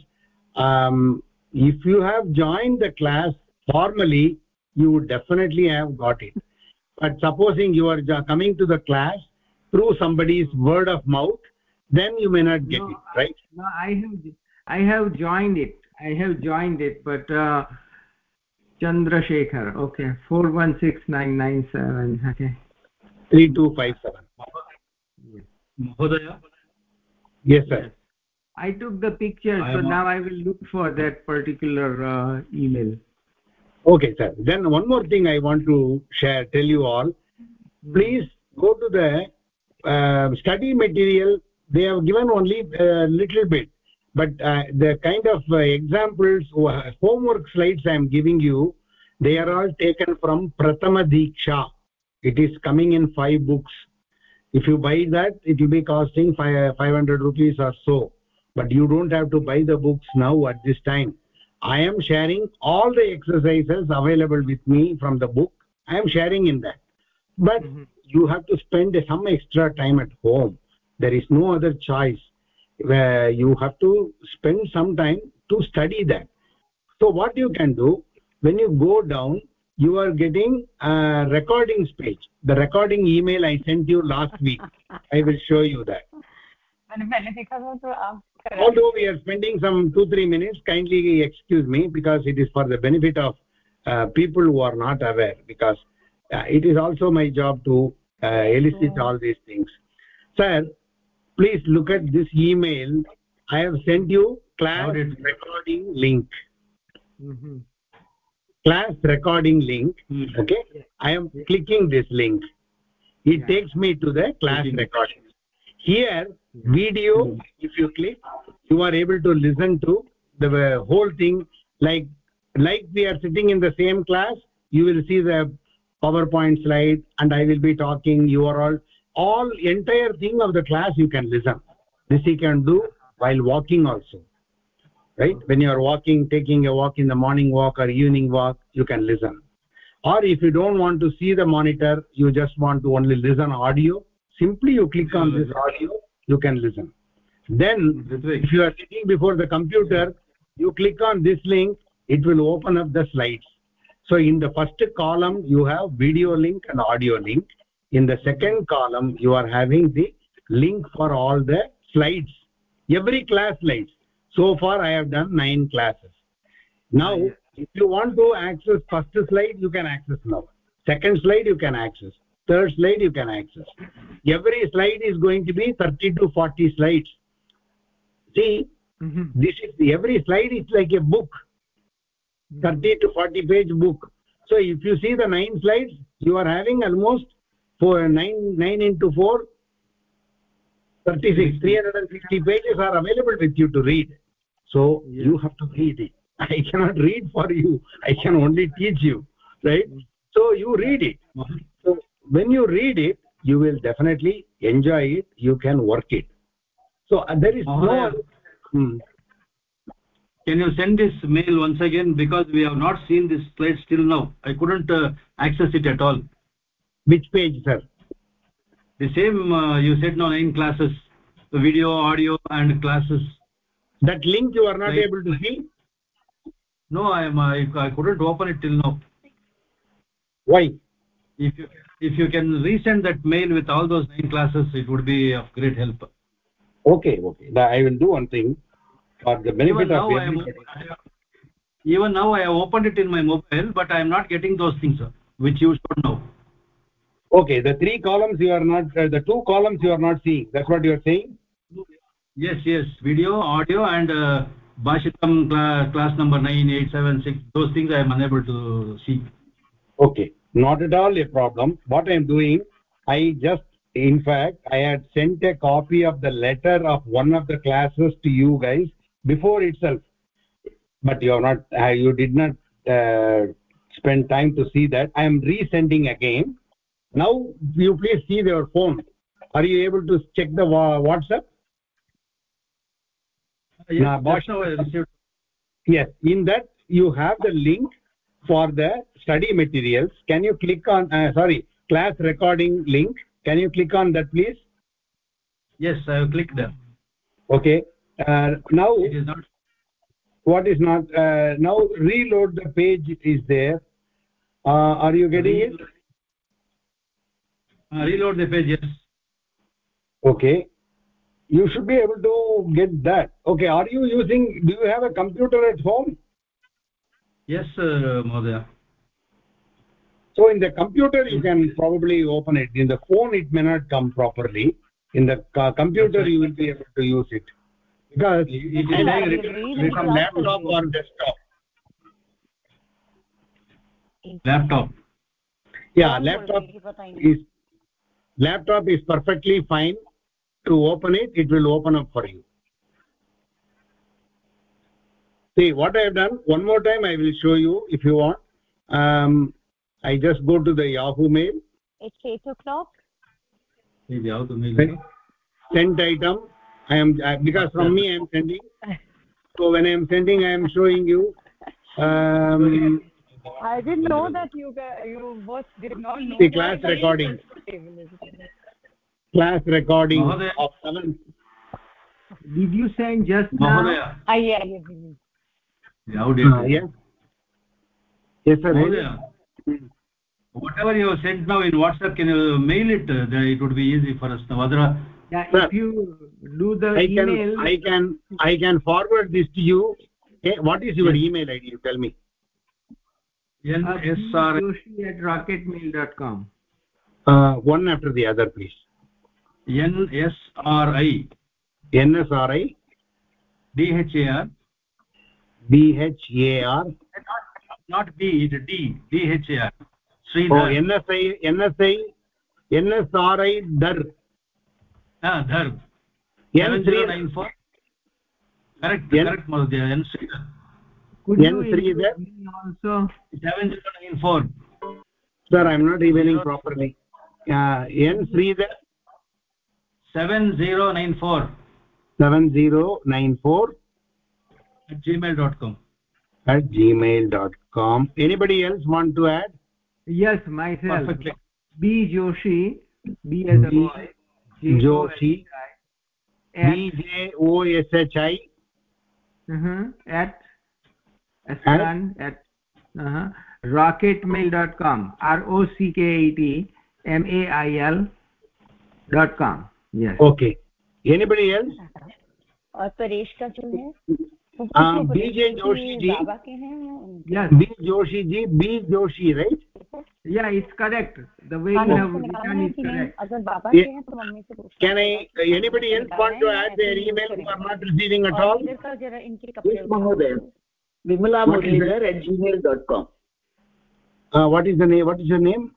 Speaker 1: um, if you have joined the class formally you would definitely have got it. But supposing you are coming to the class through somebody's word of mouth then you may not get
Speaker 6: No,
Speaker 1: it right?
Speaker 6: no i have i have joined it. I have joined it but uh chandrasekhar. Okay. 416997 okay.
Speaker 1: 3257
Speaker 7: mahodaya
Speaker 1: yes sir.
Speaker 6: Yes. i took the picture
Speaker 7: I
Speaker 6: so
Speaker 7: am a-
Speaker 6: now i will look for that particular uh, email.
Speaker 1: Okay sir. Then one more thing i want to share tell you all. Please go to the uh, study material. They have given only a little bit but uh, the kind of uh, examples uh, homework slides i am giving you they are all taken from prathama diksha. It is coming in five books. If you buy that it will be costing five, 500 rupees or so. But you don't have to buy the books now at this time. I am sharing all the exercises available with me from the book. I am sharing in that. But
Speaker 6: Mhm.
Speaker 1: you have to spend some extra time at home. There is no other choice where you have to spend some time to study that. So what you can do when you go down you are getting a recordings page. The recording email i sent you last week. [laughs] I will show you that. Although we are spending some 2 3 minutes kindly excuse me because it is for the benefit of uh, people who are not aware because uh, it is also my job to uh, elicit all these things. Sir please look at this email. I have sent you class recording link.
Speaker 6: Mhm.
Speaker 1: class recording link
Speaker 7: Hmm.
Speaker 1: okay? I am clicking this link. It
Speaker 6: Yeah.
Speaker 1: takes me to the class
Speaker 7: Clicking.
Speaker 1: recording. Here video if you click you are able to listen to the uh, whole thing. Like like we are sitting in the same class you will see the powerpoint slide and i will be talking you are all all entire thing of the class you can listen. This you can do while walking also right? When you are walking taking a walk in the morning walk or evening walk you can listen. Or if you don't want to see the monitor you just want to only listen audio simply you click on this audio you can listen. Then if you are sitting before the computer you click on this link it will open up the slides. So in the first column you have video link and audio link in the second column you are having the link for all the slides. Every class slides. So far i have done nine classes. Now if you want to access first slide you can access now. Second slide you can access. Third slide you can access. Every slide is going to be 30 to 40 slides. See
Speaker 6: Mhm.
Speaker 1: this is the, every slide is like a book. 30 to 40 page book. So if you see the nine slides you are having almost for 9 9 into 4 36 350 pages are available with you to read. So
Speaker 6: Yeah.
Speaker 1: you have to read it. [laughs] I cannot read for you. I can only teach you right? So you read it. So when you read it you will definitely enjoy it. You can work it. So uh, there is no
Speaker 7: Mahodaya.
Speaker 1: hmm.
Speaker 7: can you send this mail once again? Because we have not seen this slide still now. I couldn't uh, access it at all
Speaker 1: which page sir?
Speaker 7: The same uh, you said now nine classes video audio and classes.
Speaker 1: That link you are not able to see?
Speaker 7: No i am I, I couldn't open it till now.
Speaker 1: Why?
Speaker 7: If you if you can resend that mail with all those nine classes it would be of great help.
Speaker 1: Okay okay. Now i will do one thing for the benefit
Speaker 7: even
Speaker 1: of everybody.
Speaker 7: Even now i have opened it in my mobile but i am not getting those things sir, which you showed now
Speaker 1: okay the three columns you are not uh, the two columns you are not seeing. That's what you are saying?
Speaker 7: Yes yes. Video audio and uh, bhashitam cla class number 9876 those things i am unable to see.
Speaker 1: Okay. Not at all a problem. What i am doing i just in fact i had sent a copy of the letter of one of the classes to you guys before itself. But you have not uh, you did not uh, spend time to see that. I am resending again now you please see your phone. Are you able to check the whatsapp?
Speaker 7: Yes,
Speaker 1: Nah,
Speaker 7: just now received.
Speaker 1: Yes in that you have the link for the study materials. Can you click on uh, sorry class recording link? Can you click on that please?
Speaker 7: Yes i have clicked there
Speaker 1: okay uh, now
Speaker 7: it is not
Speaker 1: what is not uh, now reload the page is there. Uh, are you getting it?
Speaker 7: Uh, reload the pages
Speaker 1: okay. You should be able to get that. Okay are you using do you have a computer at home?
Speaker 7: Yes uh, Mahodaya.
Speaker 1: so in the computer you can probably open it. In the phone it may not come properly. In the co- computer you will be able to use it. Because
Speaker 7: it is
Speaker 1: and
Speaker 7: saying
Speaker 1: I
Speaker 7: record-
Speaker 1: record it from laptop or desktop.
Speaker 7: Laptop.
Speaker 1: Yeah laptop is laptop is perfectly fine to open it it will open up for you. See what i have done one more time i will show you if you want. Um, i just go to the yahoo mail.
Speaker 5: It's 8 o'clock.
Speaker 7: Yahoo mail
Speaker 1: sent item. I am I, because from me i am sending. So when i am sending i am showing you um,
Speaker 8: I didn't know that you gu- you both did not know.
Speaker 1: the class recording. class recording
Speaker 7: Mahodaya.
Speaker 1: of 7
Speaker 6: did you send just now?
Speaker 7: Mahodaya.
Speaker 8: Ah, yeah, yeah, yeah.
Speaker 7: ಯಾವ date
Speaker 1: uh, yes yes sir.
Speaker 7: Mahodaya. whatever you have sent now in whatsapp can you mail it? Uh, then it would be easy for us. Now Adra,
Speaker 6: yeah,
Speaker 1: Sir.
Speaker 6: if you do the
Speaker 1: i can i can i can forward this to you. Okay what is your email id you tell me.
Speaker 6: uh,
Speaker 7: nsr
Speaker 6: joshi at rocketmail.com
Speaker 1: uh, one after the other please.
Speaker 7: Nsri
Speaker 1: nsri
Speaker 7: dhar not b it is d dhar
Speaker 1: oh
Speaker 7: Sridhar.
Speaker 1: Nsi nsi nsri dar
Speaker 7: ah dhar.
Speaker 1: N 3
Speaker 7: 7094 correct correct Mahodaya n Sridhar
Speaker 6: could
Speaker 1: n three
Speaker 6: include
Speaker 1: there?
Speaker 6: me also.
Speaker 7: 7094
Speaker 1: sir i'm not emailing properly. Uh, n sridhar
Speaker 7: 7094
Speaker 1: 7094
Speaker 7: at gmail.com
Speaker 1: at gmail.com anybody else want to add?
Speaker 6: Yes myself.
Speaker 7: Perfectly.
Speaker 6: B joshi. B as a
Speaker 1: B.
Speaker 6: boy.
Speaker 1: Joshi.
Speaker 6: S H I,
Speaker 1: b j o s h i.
Speaker 6: Uh-huh, at asan at uh-huh, uh, rocketmail.com r o c k e t m a i l yes.
Speaker 1: Okay. Anybody else?
Speaker 5: और परेश का जो है
Speaker 1: B Joshi ji. B Joshi right
Speaker 6: या it's correct the way you
Speaker 1: can I anybody else want to add their email for not महोदय vimla
Speaker 9: murlidhar at gmail.com
Speaker 1: what is the uh, name what is your name?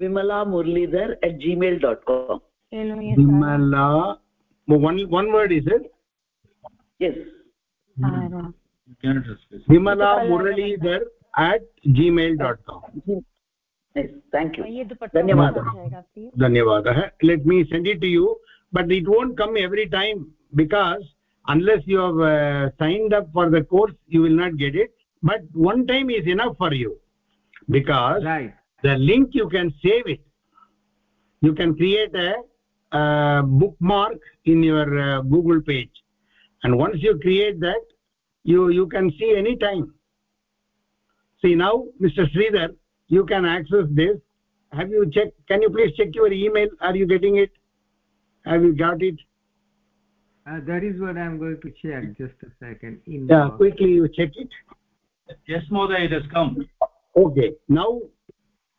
Speaker 9: Vimla murlidhar at gmail.com
Speaker 1: vimla one one word is it?
Speaker 9: Yes.
Speaker 7: Mm.
Speaker 1: vimla murlidhar at gmail.com
Speaker 9: thank you.
Speaker 5: dhanyawad
Speaker 1: dhanyawad let me send it to you but it won't come every time because unless you have uh, signed up for the course you will not get it. But one time is enough for you. Because
Speaker 6: right.
Speaker 1: the link you can save it. You can create a uh, bookmark in your uh, google page. And once you create that you you can see any time see now mr sridhar you can access this. Have you checked? Can you please check your email? Are you getting it? Have you got it
Speaker 6: uh, that is what i'm going to check just a second in
Speaker 1: yeah quickly you check it.
Speaker 7: Yes mohoday it has come.
Speaker 1: Okay now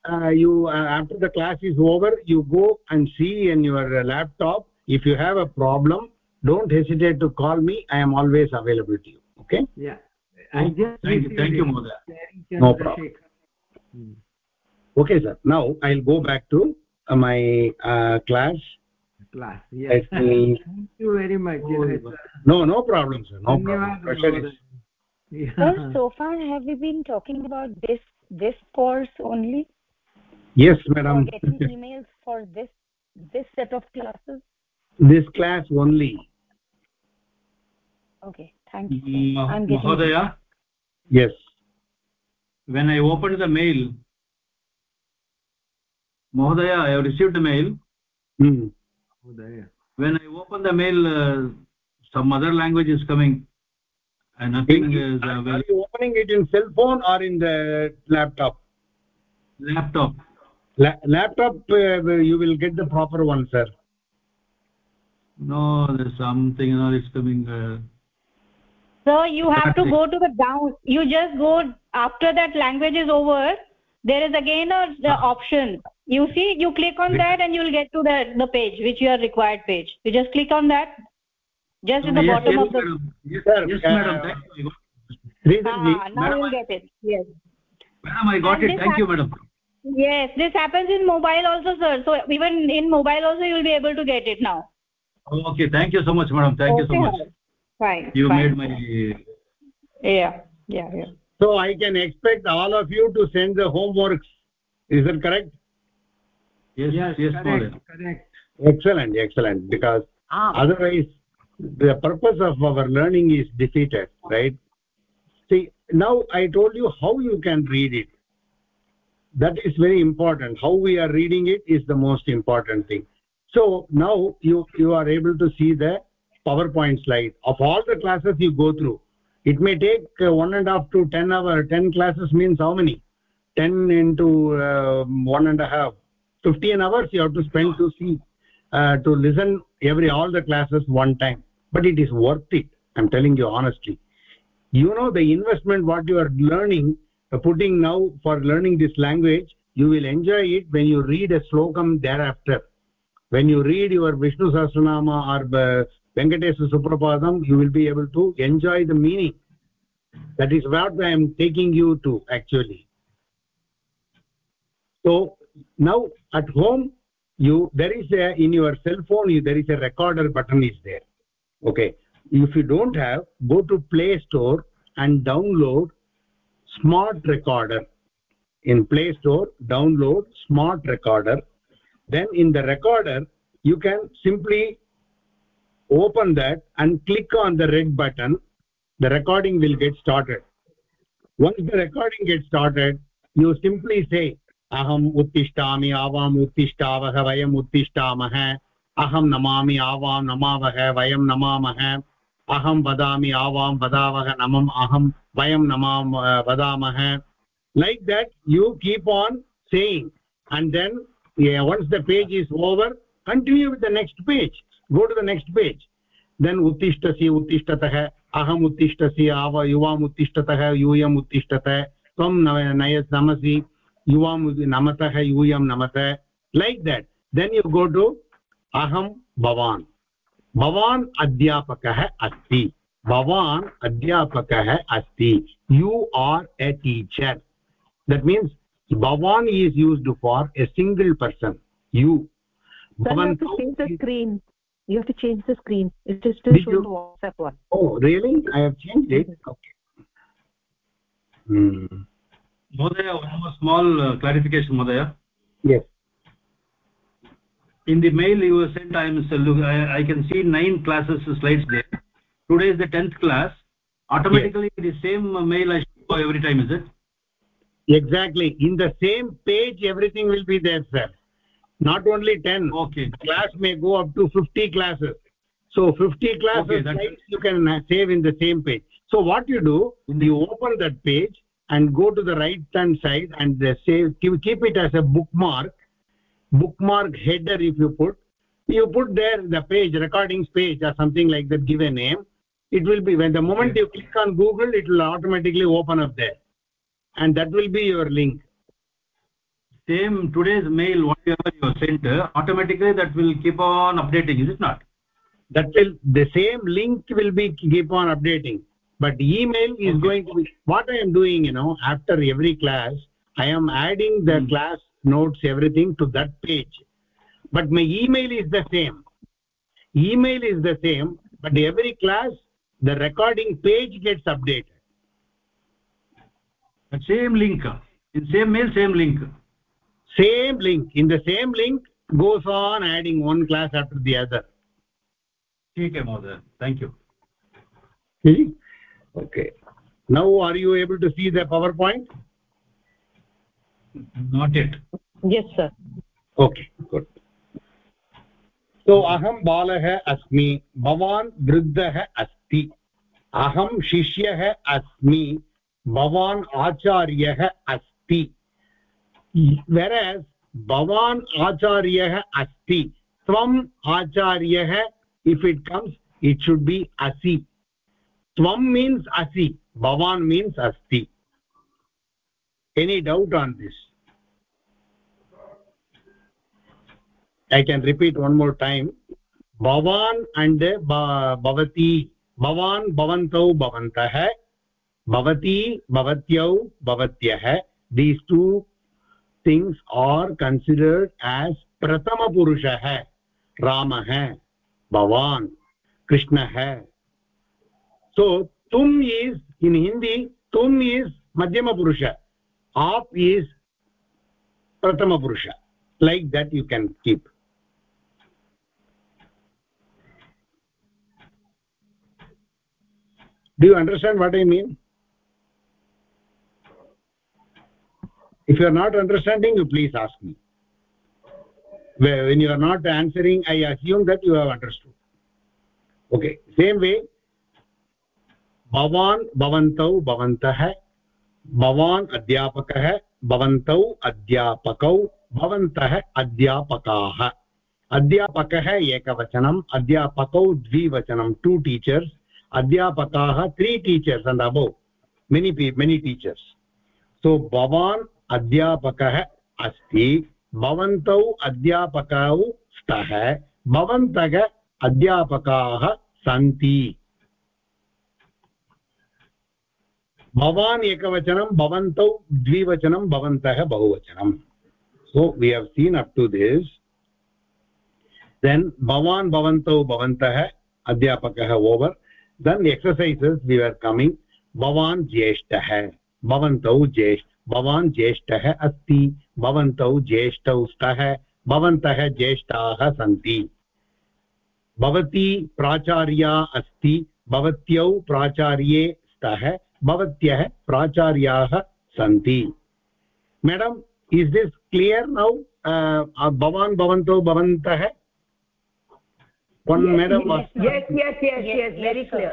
Speaker 1: uh, you uh, after the class is over you go and see in your uh, laptop if you have a problem don't hesitate to call me i am always available to you okay?
Speaker 6: Yeah. I just
Speaker 7: thank you thank you mohoday
Speaker 1: no problem.
Speaker 6: Hmm.
Speaker 1: okay sir now i'll go back to uh, my uh, class
Speaker 6: class. Yes [laughs] thank you very much
Speaker 1: Oh,
Speaker 6: Yes,
Speaker 1: no no problem sir. No problem.
Speaker 6: Dhanyavad,
Speaker 1: Pressure is-
Speaker 6: Mohoday.
Speaker 5: Sir, so far have we been talking about this this course only?
Speaker 1: yes
Speaker 5: Or
Speaker 1: madam
Speaker 5: getting emails for this this set of classes?
Speaker 1: this class only.
Speaker 5: Okay, thank you. sir.
Speaker 7: Mm,
Speaker 5: I'm getting
Speaker 7: mohodaya
Speaker 1: yes.
Speaker 7: When i opened the mail mohodaya i have received the mail.
Speaker 1: Hmm.
Speaker 6: Mohoday.
Speaker 7: when i open the mail uh, some other language is coming. And nothing is
Speaker 1: are,
Speaker 7: uh,
Speaker 1: are you opening it in cell phone or in the laptop?
Speaker 7: Laptop.
Speaker 1: La laptop uh, you will get the proper one sir.
Speaker 7: No there's something you know it's coming uh,
Speaker 10: so you have to go to the down you just go after that language is over there is again a the
Speaker 7: Ah.
Speaker 10: option. You see you click on that and you will get to the the page which your required page. You just click on that. Just at the
Speaker 7: yes,
Speaker 10: bottom
Speaker 7: yes,
Speaker 10: of the
Speaker 7: madam. yes,
Speaker 1: Sir,
Speaker 7: yes
Speaker 1: uh,
Speaker 7: madam thank you. I got-
Speaker 10: ah, now
Speaker 7: Madam,
Speaker 10: you'll
Speaker 7: I-
Speaker 10: get it. Yes.
Speaker 7: Madam i got
Speaker 10: And
Speaker 7: it. thank you madam.
Speaker 10: Yes this happens in mobile also sir. So even in mobile also you will be able to get it now.
Speaker 7: Okay. Thank you so much madam. Thank you so
Speaker 10: Okay,
Speaker 7: much.
Speaker 10: fine
Speaker 7: you
Speaker 10: fine.
Speaker 7: made my
Speaker 10: yeah yeah yeah
Speaker 1: so i can expect all of you to send the homeworks. Is that correct?
Speaker 7: Yes
Speaker 6: yes
Speaker 7: yes
Speaker 6: correct correct.
Speaker 1: Excellent excellent. Because
Speaker 4: ah.
Speaker 1: otherwise the purpose of our learning is defeated right? See now i told you how you can read it. That is very important. How we are reading it is the most important thing. So now you you are able to see the powerpoint slide of all the classes you go through it may take uh, one and a half to 10 hour 10 classes means how many? 10 into uh, one and a half. 15 hours you have to spend to see uh, to listen every all the classes one time. But it is worth it i'm telling you honestly. You know the investment what you are learning uh, putting now for learning this language you will enjoy it when you read a slokam thereafter. When you read your vishnu sahasranama or venkatesha suprapadam you will be able to enjoy the meaning that is what i am taking you to actually. So now at home you there is a in your cell phone you, there is a recorder button is there. Okay. If you don't have go to play store and download smart recorder. In play store download smart recorder. Then in the recorder you can simply open that and click on the red button the recording will get started once the recording gets started you simply say aham uttishtami avam uttishtaavah vayam uttishtamah aham namami avam namavah vayam namamah aham vadami avam vadavah namam aham vayam namam uh, vadamah like that you keep on saying and then yeah, once the page is over continue with the next page go to the next page then uttishtasi uttishtatah aham uttishtasi ava yuvam uttishtatah yuyam uttishtatah tvam nayas samasi yuvam namatah yuyam namatah like that then you go to aham bhavan bhavan adhyapakah asti bhavan adhyapakah asti you are a teacher that means bhavan is used for a single person you
Speaker 2: bhavan to see the screen you have to change the screen. You have to change the screen. It is still
Speaker 1: Did
Speaker 2: showing
Speaker 1: you-
Speaker 2: the WhatsApp one.
Speaker 1: oh really i have changed it okay hmm.
Speaker 7: mohodaya one more small uh, clarification mohodaya
Speaker 1: yes
Speaker 7: in the mail you sent i am I, I can see nine classes slides there today is the 10th class automatically yes. the same mail i show go every time is it
Speaker 1: exactly in the same page everything will be there sir not only 10
Speaker 7: okay.
Speaker 1: Class may go up to 50 classes. So 50 classes okay, you can save in the same page. So what you do you open that page and go to the right hand side and save keep keep it as a bookmark bookmark header if you put. You put there the page recordings page or something like that give a name. It will be when the moment you click on google it will automatically open up there. And that will be your link
Speaker 7: same today's mail whatever you sent automatically that will keep on updating is it not?
Speaker 1: That will the same link will be keep on updating. But email is okay. going to be what i am doing you know after every class i am adding the mm. class notes everything to that page. But my email is the same. Email is the same but every class the recording page gets updated.
Speaker 7: The same link. In same mail same link
Speaker 1: same link in the same link goes on adding one class after the other
Speaker 7: okay mother thank you see
Speaker 1: okay now are you able to see the powerpoint
Speaker 7: not yet
Speaker 2: yes sir
Speaker 1: okay good so aham balah asmi bhavan वृद्धः अस्ति aham shishyah asmi bhavan acharyah asti whereas भवान् आचार्यः अस्ति त्वम् आचार्यः if it comes it should be असि त्वं means असि भवान् मीन्स् अस्ति any doubt on this I can repeat one more time भवान् अण्ड् भवती भवान् भवन्तौ भवन्तः भवती भवत्यौ भवत्यः these two things are considered as prathama purushah ramah bhavan krishnah so tum is in hindi tum is madhyama purusha aap is prathama purusha like that you can keep do you understand what i mean if you are not understanding you please ask me when you are not answering i assume that you have understood okay same way भवान् भवन्तौ भवन्तः भवान् अध्यापकः भवन्तौ अध्यापकौ भवन्तः अध्यापकाः अध्यापकः एकवचनम् अध्यापकौ द्विवचनं टु टीचर्स् अध्यापकाः three teachers and above many many teachers so भवान् अध्यापकः अस्ति, भवन्तौ अध्यापकौ स्तः, भवन्तः अध्यापकाः सन्ति। भवान् एकवचनं, भवन्तौ द्विवचनं, भवन्तः बहुवचनम् so we have seen up to this then भवान् भवन्तौ भवन्तः, अध्यापकः over then exercises we are coming भवान् ज्येष्ठः, भवन्तौ ज्येष्ठ। भवान् ज्येष्ठः अस्ति। भवन्तौ ज्येष्ठौ स्तः। भवन्तः ज्येष्ठाः सन्ति। भवती प्राचार्या अस्ति। भवत्यौ प्राचार्ये स्तः। भवत्यः प्राचार्याः सन्ति। Madam is this clear now भवान् भवन्तौ भवन्तः? One yes, madam was
Speaker 4: yes yes yes yes very clear.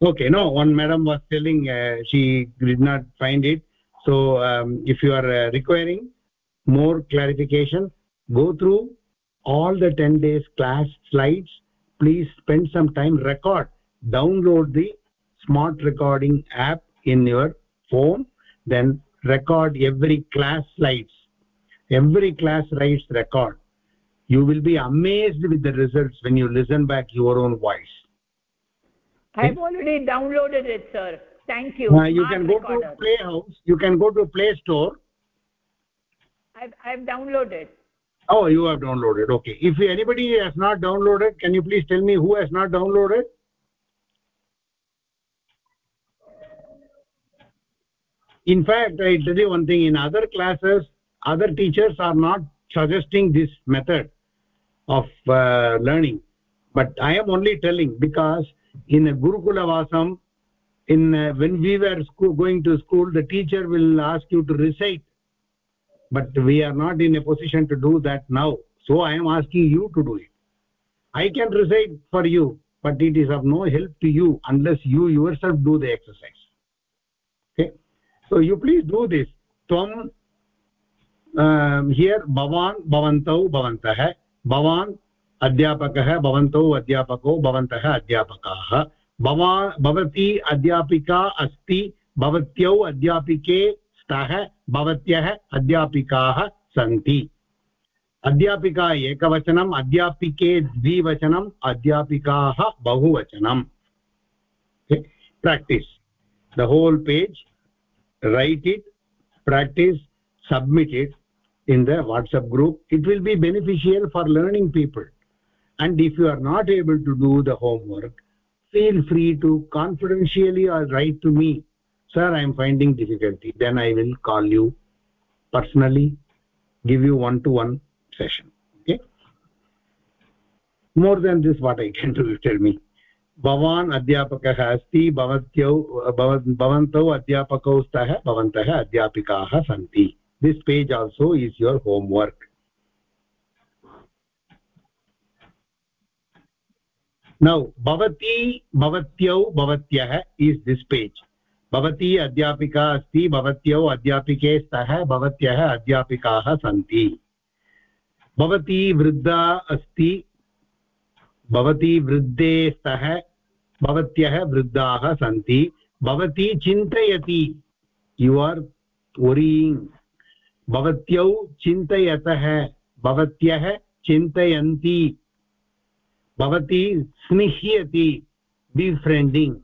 Speaker 1: Okay no one madam was telling uh, she did not find it. So um, if you are uh, requiring more clarification go through all the 10 days class slides. Please spend some time record download the smart recording app in your phone then record every class slides. Every class writes record. You will be amazed with the results when you listen back your own voice.
Speaker 4: I've already downloaded it sir thank you.
Speaker 1: Uh, you can go recorder. to playhouse. You can go to play store.
Speaker 4: I've i've downloaded.
Speaker 1: Oh you have downloaded. Okay. If anybody has not downloaded can you please tell me who has not downloaded? In fact i tell you one thing. In other classes other teachers are not suggesting this method of uh, learning. But i am only telling because in a gurukula vasam in uh, when we were school, going to school the teacher will ask you to recite but we are not in a position to do that now so i am asking you to do it i can recite for you but it is of no help to you unless you yourself do the exercise okay so you please do this tvam um, here bhavan bhavantau bhavantah bhavan अध्यापकः भवन्तौ अध्यापकौ भवन्तः अध्यापकाः भवा, भवती अध्यापिका अस्ति, भवत्यौ अध्यापिके स्तः, भवत्यः अध्यापिकाः सन्ति। अध्यापिका एकवचनम्, अध्यापिके द्विवचनम्, अध्यापिकाः बहुवचनम्। Practice the whole page write it practice submit it in the WhatsApp group it will be beneficial for learning people and if you are not able to do the homework feel free to confidentially or write to me sir i am finding difficulty then i will call you personally give you one to one session okay more than this what i can do tell me भवान् अध्यापकः अस्ति भवत्यौ भवन्तौ अध्यापकौ स्तः भवन्तः अध्यापिकाः सन्ति this page also is your homework now भवती भवत्यौ भवत्यः इस् दिस् पेज् भवती अध्यापिका अस्ति भवत्यौ अध्यापिके स्तः भवत्यः अध्यापिकाः सन्ति भवती वृद्धा अस्ति भवती वृद्धे स्तः भवत्यः वृद्धाः सन्ति भवती चिन्तयति यु आर् वरीङ्ग् भवत्यौ चिन्तयतः भवत्यः चिन्तयन्ति भवती स्निह्यति बिफ्रेण्डिङ्ग्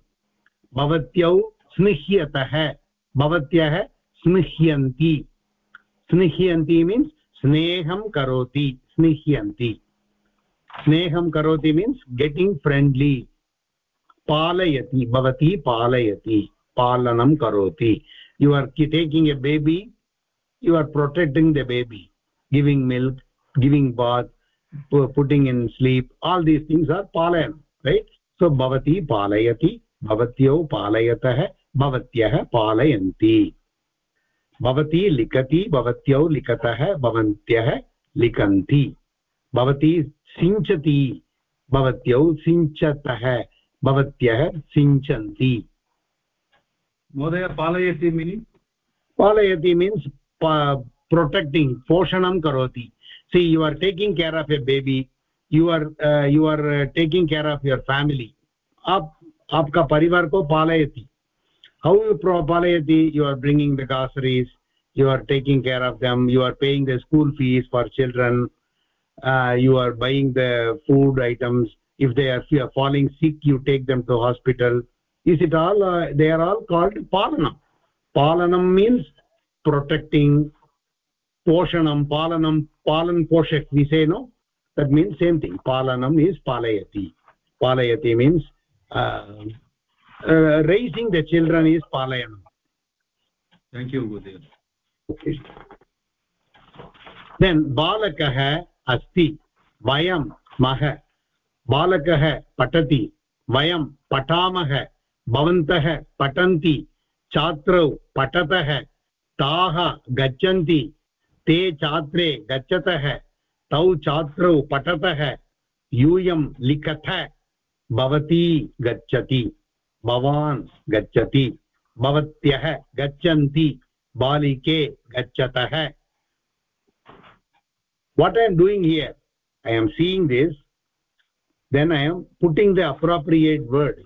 Speaker 1: भवत्यौ स्निह्यतः, भवत्यः स्निह्यन्ति. स्निह्यन्ति मीन्स् स्नेहं करोति, स्निह्यन्ति. स्नेहं करोति मीन्स् गेटिङ्ग् फ्रेण्ड्लि पालयति, भवती पालयति, पालनं करोति. You are taking a baby you are protecting the baby giving milk giving bath putting in sleep all these things are पालयन् right so भवती पालयति भवत्यौ पालयतः भवत्यः पालयन्ति भवती लिखति भवत्यौ लिखतः भवन्त्यः लिखन्ति भवती सिञ्चति भवत्यौ सिञ्चतः भवत्यः सिञ्चन्ति
Speaker 7: महोदय पालयति मीनिङ्ग्
Speaker 1: पालयति मीन्स् प्रोटेक्टिङ्ग् पोषणं करोति सी यु are taking care of a baby you are you are taking care of your family आप आपका परिवार को पालयति how you palayati you are bringing the groceries you are taking care of them you are paying the school fees for children uh, you are buying the food items if they are, are falling sick you take them to hospital is it all uh, they are all called palanam palanam means protecting poshanam palanam palan poshak we say no that means same thing palanam is palayati palayati means uh, uh, raising the children is palayanam
Speaker 7: thank you gurudev
Speaker 1: okay then balakah asti vayam mah बालकः पठति वयं पठामः भवन्तः पठन्ति छात्रौ पठतः ताः गच्छन्ति ते छात्रे गच्छतः, तौ छात्रौ पठतः, यूयं लिखतः भवती गच्छति, भवान् गच्छति, भवत्यः गच्छन्ति, बालिके गच्छतः। What I am doing here I am seeing this then I am putting the appropriate word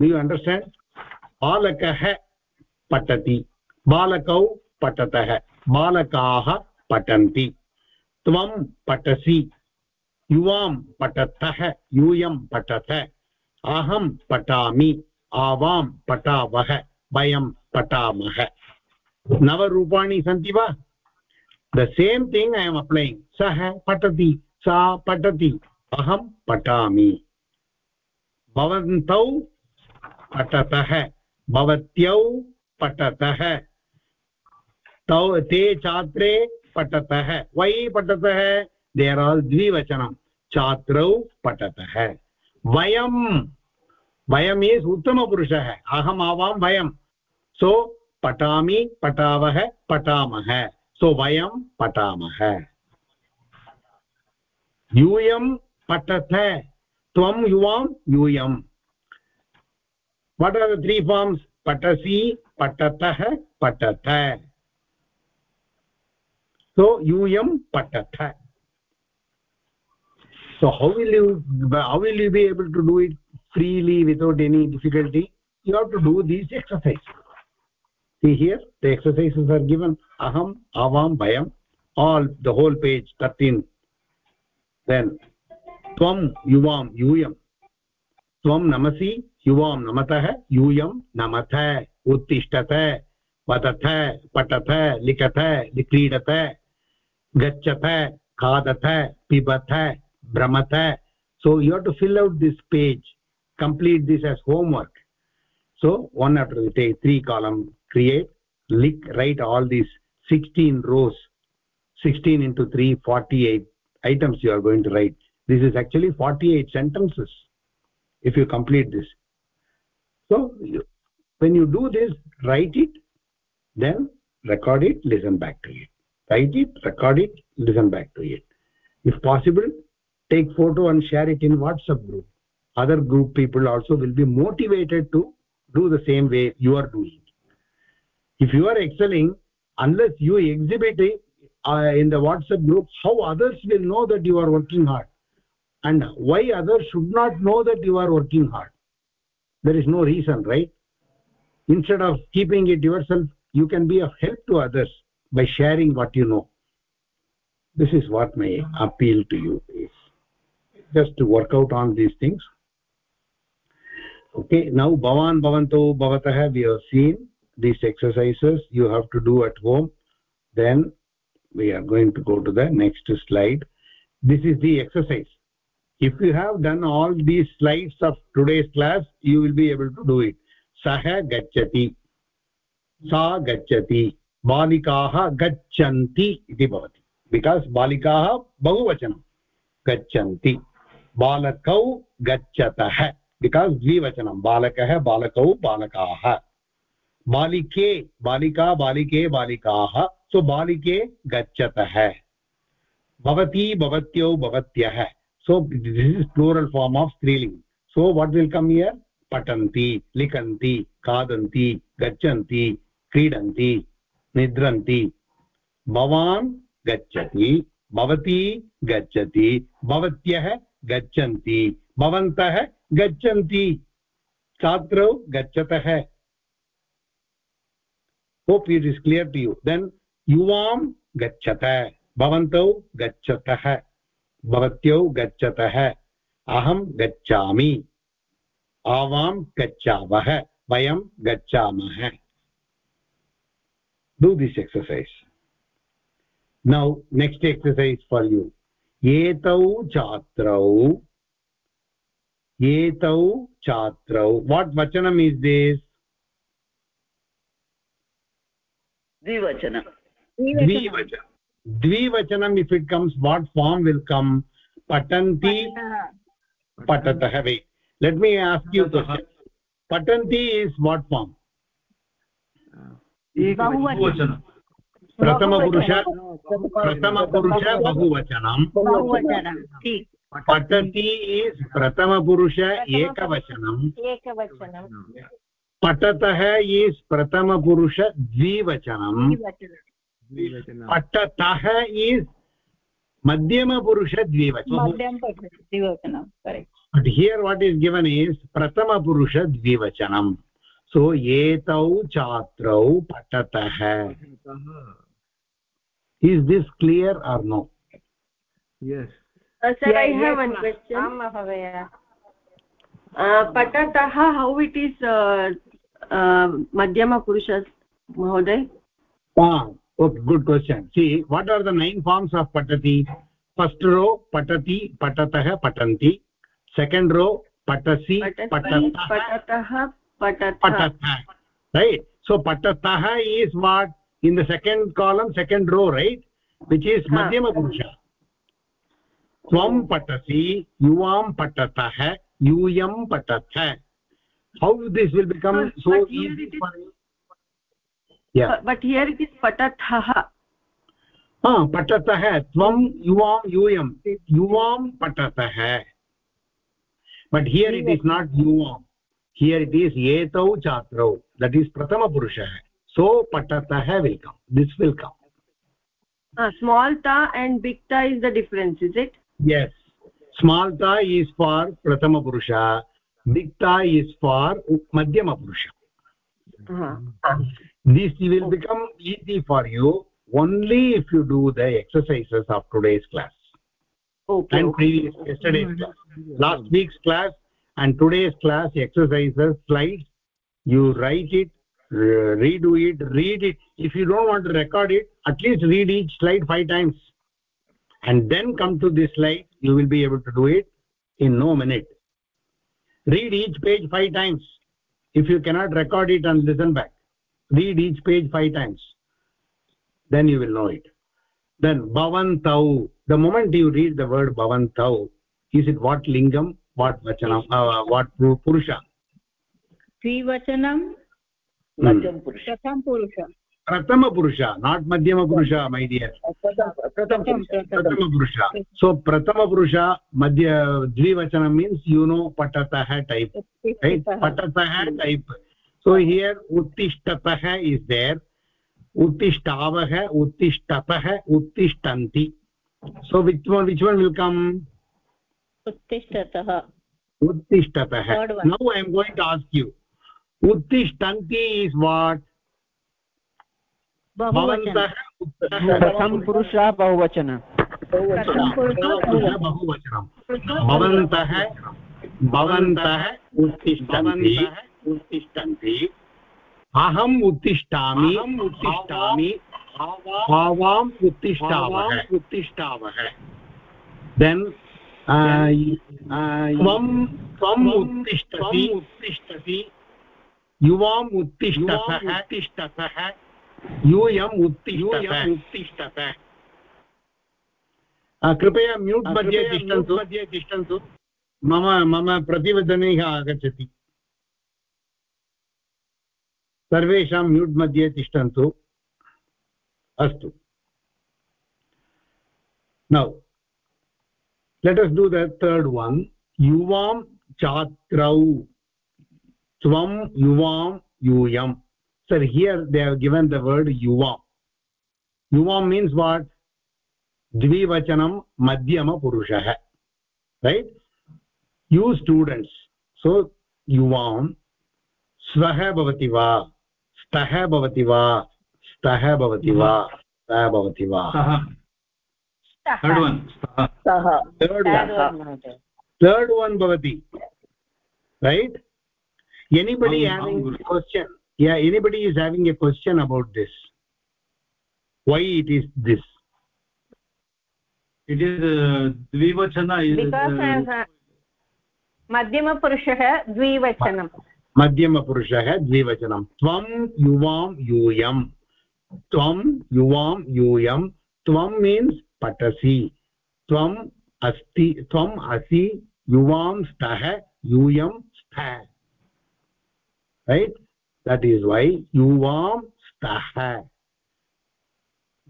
Speaker 1: do you understand बालकः पठति, बालकौ पठतः। Balakaah patanti tvam patasi युवां पठतः, यूयं पठत। अहं पठामि, आवां पठावः, वयं पठामः। नवरूपाणि सन्ति वा? The same thing I am applying सः पठति, सा पठति। अहं पठामि। भवन्तौ पठतः, भवत्यौ पठतः। तौ ते छात्रे पठतः। वै पठतः? देर् आल् द्विवचनं। छात्रौ पठतः। वयं वयम् इस् उत्तमपुरुषः। अहम् आवां वयं सो पठामि, पठावः, पठामः। सो वयं पठामः। यूयं पठत। त्वं युवां, यूयम्। वट् आर् द्री फार्म्स् पठसि, पठतः, पठत। So yuyam patatah so how will you how will you be able to do it freely without any difficulty you have to do these exercises see here the exercises are given aham avam bhayam all the whole page 13 then tvam yuvam yuyam tvam namasi युवां नमतः यूयं नमथ उत्तिष्ठत वदथ पठथ लिखथ क्रीडत gachap khadat pibat brahmat so you have to fill out this page complete this as homework. So one after the day three column create lick write all these 16 rows. 16 into 3 48 items you are going to write. This is actually 48 sentences if you complete this. So you, when you do this write it then record it listen back to it write it record it listen back to it. If possible take photo and share it in whatsapp group. Other group people also will be motivated to do the same way you are doing. If you are excelling unless you exhibit it uh, in the whatsapp group how others will know that you are working hard? And why others should not know that you are working hard? There is no reason right? Instead of keeping it yourself you can be of help to others by sharing what you know. This is what my appeal to you is. Just to work out on these things. Okay now bhavan bhavanto bhavatah we have seen these exercises you have to do at home. Then we are going to go to the next slide. This is the exercise. If you have done all these slides of today's class you will be able to do it. Sah gacchati. Sa gacchati बालिकाः गच्छन्ति इति भवति। Because बालिकाः बहुवचनं। गच्छन्ति। बालकौ गच्छतः। Because द्विवचनं। बालकः, बालकौ, बालकाः। बालिके, बालिका, बालिके, बालिकाः। सो बालिके गच्छतः। भवती, भवत्यौ, भवत्यः। So this is plural form of स्त्रीलिङ्ग्। So what will come here पठन्ति, लिखन्ति, खादन्ति, गच्छन्ति, क्रीडन्ति। निद्रन्ति। भवान् गच्छति, भवती गच्छति, भवत्यः गच्छन्ति, भवन्तः गच्छन्ति। छात्रौ गच्छतः। Hope it is clear to you then युवां गच्छत, भवन्तौ गच्छतः, भवत्यौ गच्छतः। अहं गच्छामि। आवां गच्छावः, वयं गच्छामः। Do this exercise now next exercise for you etau chatrau etau chatrau what vachanam is this
Speaker 9: dvivachanam
Speaker 1: dvivachanam dvivachanam if it comes what form will come patanti patatah wait let me ask you question patanti is what form
Speaker 7: बहुवचन।
Speaker 1: प्रथमपुरुष प्रथमपुरुष बहुवचनं। पठति is प्रथमपुरुष एकवचनम्
Speaker 10: एकवचनं।
Speaker 1: पठतः is प्रथमपुरुष द्विवचनं। पठतः is मध्यमपुरुष द्विवचनं। But here what is given is प्रथमपुरुष द्विवचनम् सो एतौ छात्रौ पठतः। Is this clear or no
Speaker 2: पठतः
Speaker 11: how
Speaker 2: it
Speaker 11: is
Speaker 2: मध्यमपुरुष महोदय
Speaker 1: good question see what are the nine forms of पठति फस्ट् रो पठति पठतः पठन्ति सेकेण्ड्
Speaker 11: रो
Speaker 1: पठसि
Speaker 11: पठतः patatha.
Speaker 1: right so patatah is what in the second column second row right which is madhyama purusha त्वं पठसि युवां पठतः यूयं पठथ how this will become
Speaker 11: But-
Speaker 1: so
Speaker 11: but
Speaker 1: easy
Speaker 11: is-
Speaker 1: for you yeah
Speaker 11: But- but here it is patatah
Speaker 1: हा पठतः त्वं युवां यूयं युवां पठतः but here it is not yuvam here it is etau chatrau that is prathama purushah so patatah will come this will come
Speaker 11: uh, small ta and big ta is the difference is it
Speaker 1: yes small ta is for prathama purusha big ta is for madhyama purusha
Speaker 11: uh-huh.
Speaker 1: this will become easy for you only if you do the exercises of today's class
Speaker 11: okay,
Speaker 1: and
Speaker 11: okay.
Speaker 1: previous yesterday's class last week's class and today's class exercises slides you write it redo it read it. If you don't want to record it at least read each slide five times. And then come to this slide you will be able to do it in no minute. Read each page five times. If you cannot record it and listen back read each page five times. Then you will know it. Then bhavantau the moment you read the word bhavantau is it what lingam what वचनं
Speaker 9: what पुरुष
Speaker 4: त्रिवचनं
Speaker 1: प्रथमपुरुष not मध्यमपुरुष my dear प्रथमपुरुष सो
Speaker 9: प्रथमपुरुष मध्य
Speaker 1: द्विवचनं means you know पठतः type पठतः टैप् सो हियर् उत्तिष्ठतः इस् देर् उत्तिष्ठावः उत्तिष्ठतः उत्तिष्ठन्ति so which which which one will
Speaker 4: उत्तिष्ठतः। उत्तिष्ठतः।
Speaker 1: Now I am going to ask you उत्तिष्ठन्ति
Speaker 6: is what बहुवचन।
Speaker 1: बहुवचनं। भवन्तः भवन्तः उत्तिष्ठन्ति। उत्तिष्ठन्ति। अहम् उत्तिष्ठामि। उत्तिष्ठामि। आवाम् उत्तिष्ठावः। उत्तिष्ठावः। देन् त्वं त्वम् उत्तिष्ठति। उत्तिष्ठति। युवाम् यूयम् कृपया म्यूट् मध्ये तिष्ठन्तु। मध्ये तिष्ठन्तु। मम मम प्रतिवदनैः आगच्छति। सर्वेषां म्यूट् मध्ये तिष्ठन्तु। अस्तु। नौ। लेट् अस् डू द थर्ड् वन् युवां छात्रौ त्वं युवां यूयम् sir here they have given the word yuvam yuvam means what dvivachanam madhyama purushah right you students so yuvam स्वः भवति वा स्तः भवति वा स्तः भवति वा स्तः भवति वा
Speaker 7: थर्ड् वन्
Speaker 9: सः
Speaker 1: third one third one bhavati right anybody
Speaker 7: Aham,
Speaker 1: having
Speaker 7: aham.
Speaker 1: a question yeah anybody is having a question about this why it is this
Speaker 7: it is uh, dvivachana is
Speaker 4: because
Speaker 7: uh,
Speaker 4: मध्यमपुरुषः द्विवचनं
Speaker 1: मध्यमपुरुषः द्विवचनं त्वं युवां यूयं त्वं युवां यूयं त्वं मीन्स् पठसि। त्वम् अस्ति, त्वम् असि, युवां स्तः, यूयं स्तः। Right? That is why युवां स्तः।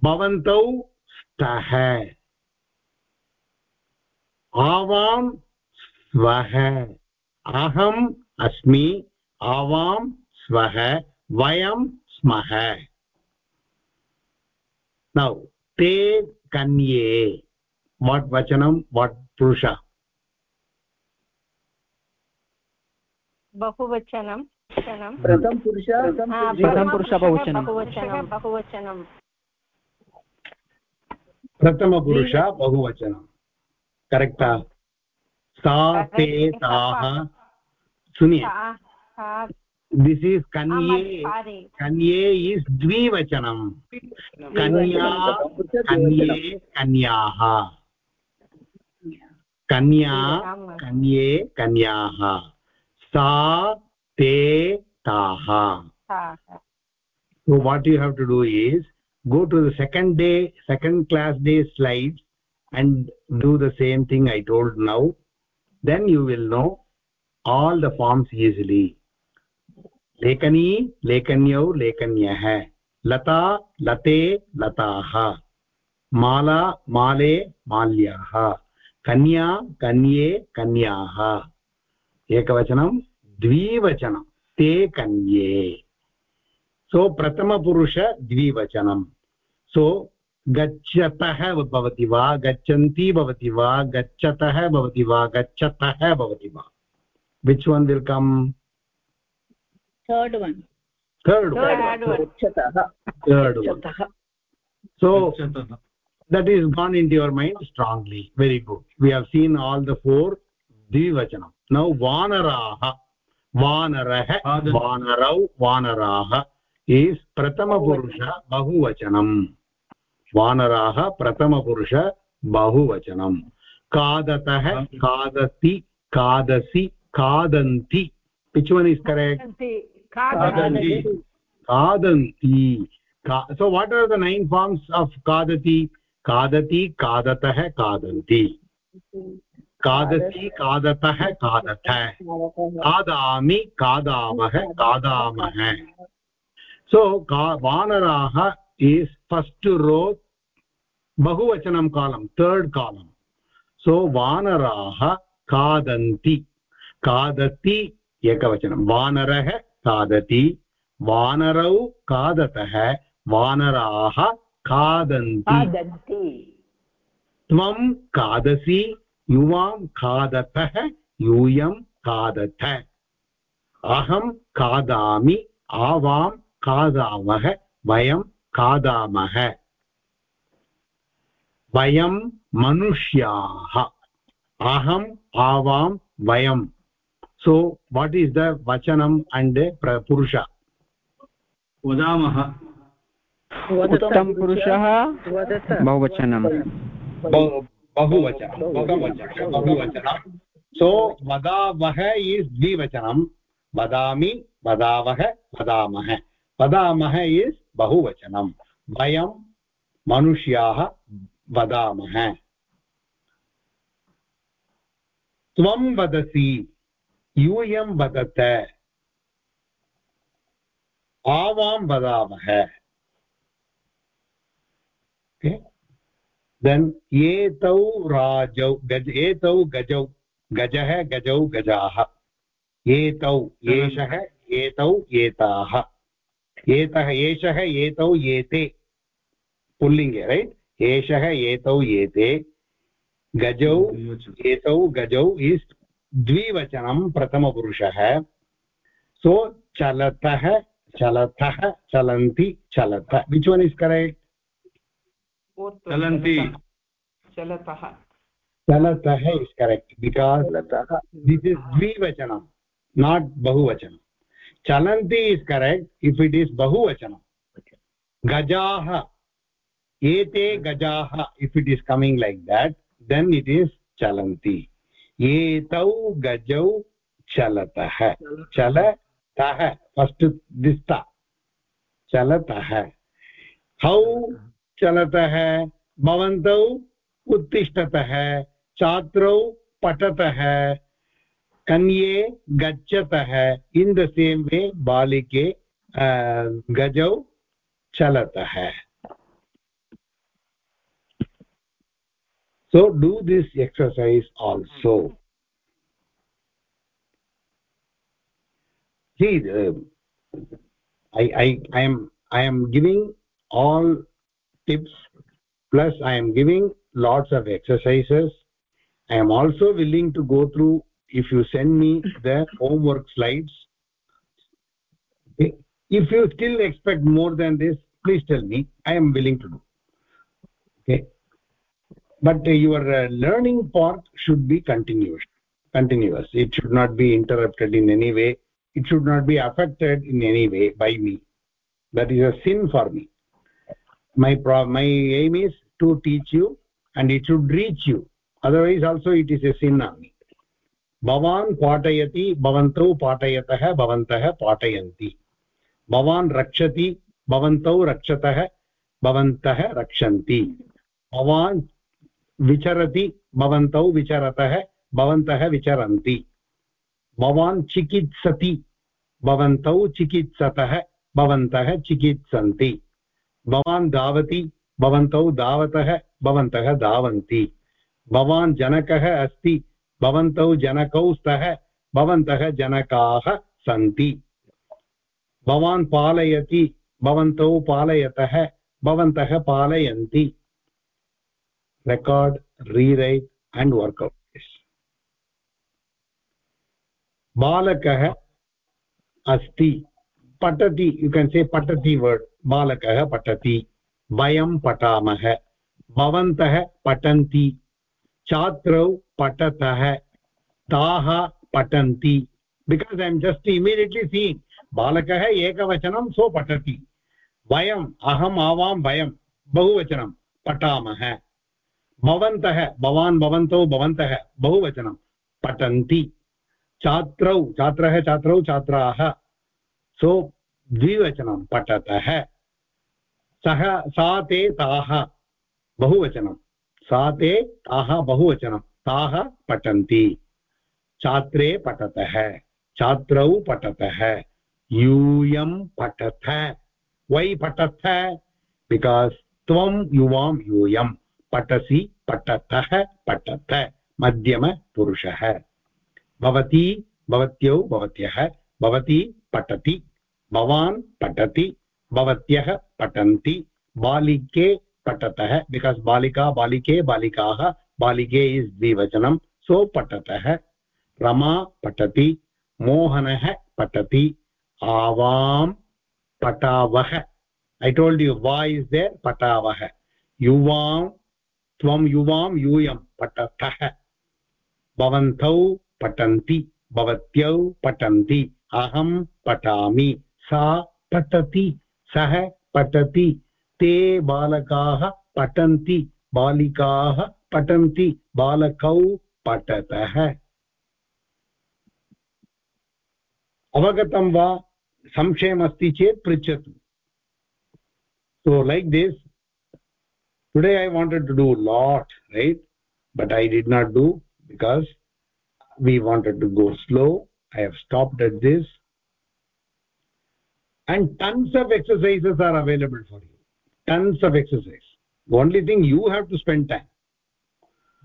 Speaker 1: भवन्तौ स्तः। आवां स्वः। अहम् अस्मि, आवां स्वः, वयं स्मः। नौ ते कन्ये वाट् वचनं वाट् पुरुष
Speaker 4: बहुवचनं
Speaker 1: प्रथमपुरुष बहुवचनं करेक्टा सा ते ताः सुनि
Speaker 4: this
Speaker 1: is kanye. Kanye is dvivachanam. Kanya kanye
Speaker 4: kanyaah
Speaker 1: kanya kanye kanyaah sa te
Speaker 4: taah
Speaker 1: so what you have to do is go to the second day second class day slides and do the same thing i told now. Then you will know all the forms easily. Lekani लेखन्यौ lekanyah Lata late lataah माला, माले, माल्याः। कन्या, कन्ये, कन्याः। एकवचनं, द्विवचनं, ते कन्ये। सो, प्रथमपुरुष, द्विवचनं। सो, गच्छतः भवति वा, गच्छन्ती भवति वा, गच्छतः भवति वा, गच्छतः भवति वा। Which one will come
Speaker 10: third one
Speaker 1: third
Speaker 4: Third one.
Speaker 9: गच्छतः
Speaker 1: third one so that is gone into your mind strongly very good we have seen all the four dvivachanam now vanaraha vanarah vanarau vanaraah is prathama purusha bahuvachanam vanaraah prathama purusha bahuvachanam kadatah kadati kadasi kadanti which one is correct
Speaker 4: खादन्ति
Speaker 1: kadanti so what are the nine forms of kadati kadati kadatah kadanti kadasi kadatah kadatah kadami kadamah kadamah so vanaraha is first row bahuvachanam column third column so vanaraha kadanti kadati ekavachanam vanarah kadati वानरौ खादतः। वानराः खादन्ति। त्वं खादसि युवां खादतः यूयं खादत अहं खादामि आवां खादामः वयं खादामः। वयं मनुष्याः। अहम् आवां वयं so what is the vachanam and uh, purusha?
Speaker 7: vadamah
Speaker 6: उत्तम पुरुषः। बहुवचनं
Speaker 1: बहुवचनं सो वदावः इस् द्विवचनं। वदामि वदावः वदामः। वदामः इस् बहुवचनं। वयं मनुष्याः वदामः। त्वं वदसि। यूयं वदत आवां वदामः देन् एतौ राजौ गज एतौ गजौ गजः गजौ गजाः एतौ एषः एतौ एताः एतः एषः एतौ एते पुल्लिङ्गे रैट् एषः एतौ एते गजौ एतौ गजौ इस् द्विवचनं प्रथमपुरुषः। सो चलतः चलतः चलन्ति चलत। विच् वन् इस् करेक्ट्
Speaker 7: चलन्ति।
Speaker 12: चलतः
Speaker 1: चलतः। Is correct because this is द्विवचनं नाट् बहुवचनं। चलन्ति is correct if it is बहुवचनं। गजाः एते गजाः if it is coming like that then it is चलन्ति। एतौ गजौ चलतः। चलतः। फस्ट् दिस्ता। चलतः। हौ चलतः। भवन्तौ उत्तिष्ठतः। छात्रौ पठतः। कन्ये गच्छतः। इन् द सेम् वे बालिके गजौ चलतः। So do this exercise also. See uh, i i i am i am giving all tips plus i am giving lots of exercises. I am also willing to go through if you send me the homework slides. If you still expect more than this please tell me. I am willing to do. Okay but uh, your uh, learning part should be continuous continuous it should not be interrupted in any way it should not be affected in any way by me that is a sin for me my my aim is to teach you and it should reach you otherwise also it is a sin on me भवान् पाठयति भवन्तौ पाठयतः भवन्तः पाठयन्ति भवान् रक्षति भवन्तौ रक्षतः भवन्तः रक्षन्ति भवान् विचरति, भवन्तौ विचरतः, भवन्तः विचरन्ति। भवान् चिकित्सति, भवन्तौ चिकित्सतः, भवन्तः चिकित्सन्ति। भवान् धावति, भवन्तौ धावतः, भवन्तः धावन्ति। भवान् जनकः अस्ति, भवन्तौ जनकौ स्तः, भवन्तः जनकाः सन्ति। भवान् पालयति, भवन्तौ पालयतः, भवन्तः पालयन्ति। record rewrite and work out this balakah asti patati you can say patati word balakah patati vayam patamah भवन्तः पठन्ति छात्रौ पठतः ताः पठन्ति because I am just immediately seeing बालकः एकवचनं सो पठति वयम् अहम् आवां वयं बहुवचनं पठामः भवन्तः, भवान् भवन्तौ भवन्तः, बहुवचनं। पठन्ति। छात्रौ, छात्रः, छात्रौ, छात्राः। सो, द्विवचनं पठतः। सः, सा, ते, ताः, बहुवचनं। सा, ते, ताः, बहुवचनं। ताः पठन्ति। छात्रे पठतः। छात्रौ पठतः। यूयं पठथ वै पठथ बिकास् त्वं युवां यूयम्। पठसि पठतः पठत मध्यमपुरुषः भवती भवत्यौ भवत्यः, भवती पठति, भवान् पठति, भवत्यः पठन्ति। बालिके पठतः बिकास् बालिका, बालिके, बालिकाः, बालिके इस् द्विवचनं सो पठतः। रमा पठति, मोहनः पठति, आवां पटावः ऐ टोल्ड् यु वा इस् देर् पटावः युवां त्वं युवां यूयं पठतः भवन्तौ पठन्ति भवत्यौ पठन्ति अहं पठामि, सा पठति सः पठति ते बालकाः पठन्ति बालिकाः पठन्ति बालकौ पठतः अवगतं वा? संशयमस्ति चेत् पृच्छतु। So, like this today i wanted to do a lot right? But i did not do because we wanted to go slow. I have stopped at this. And tons of exercises are available for you. Tons of exercise. The only thing you have to spend time.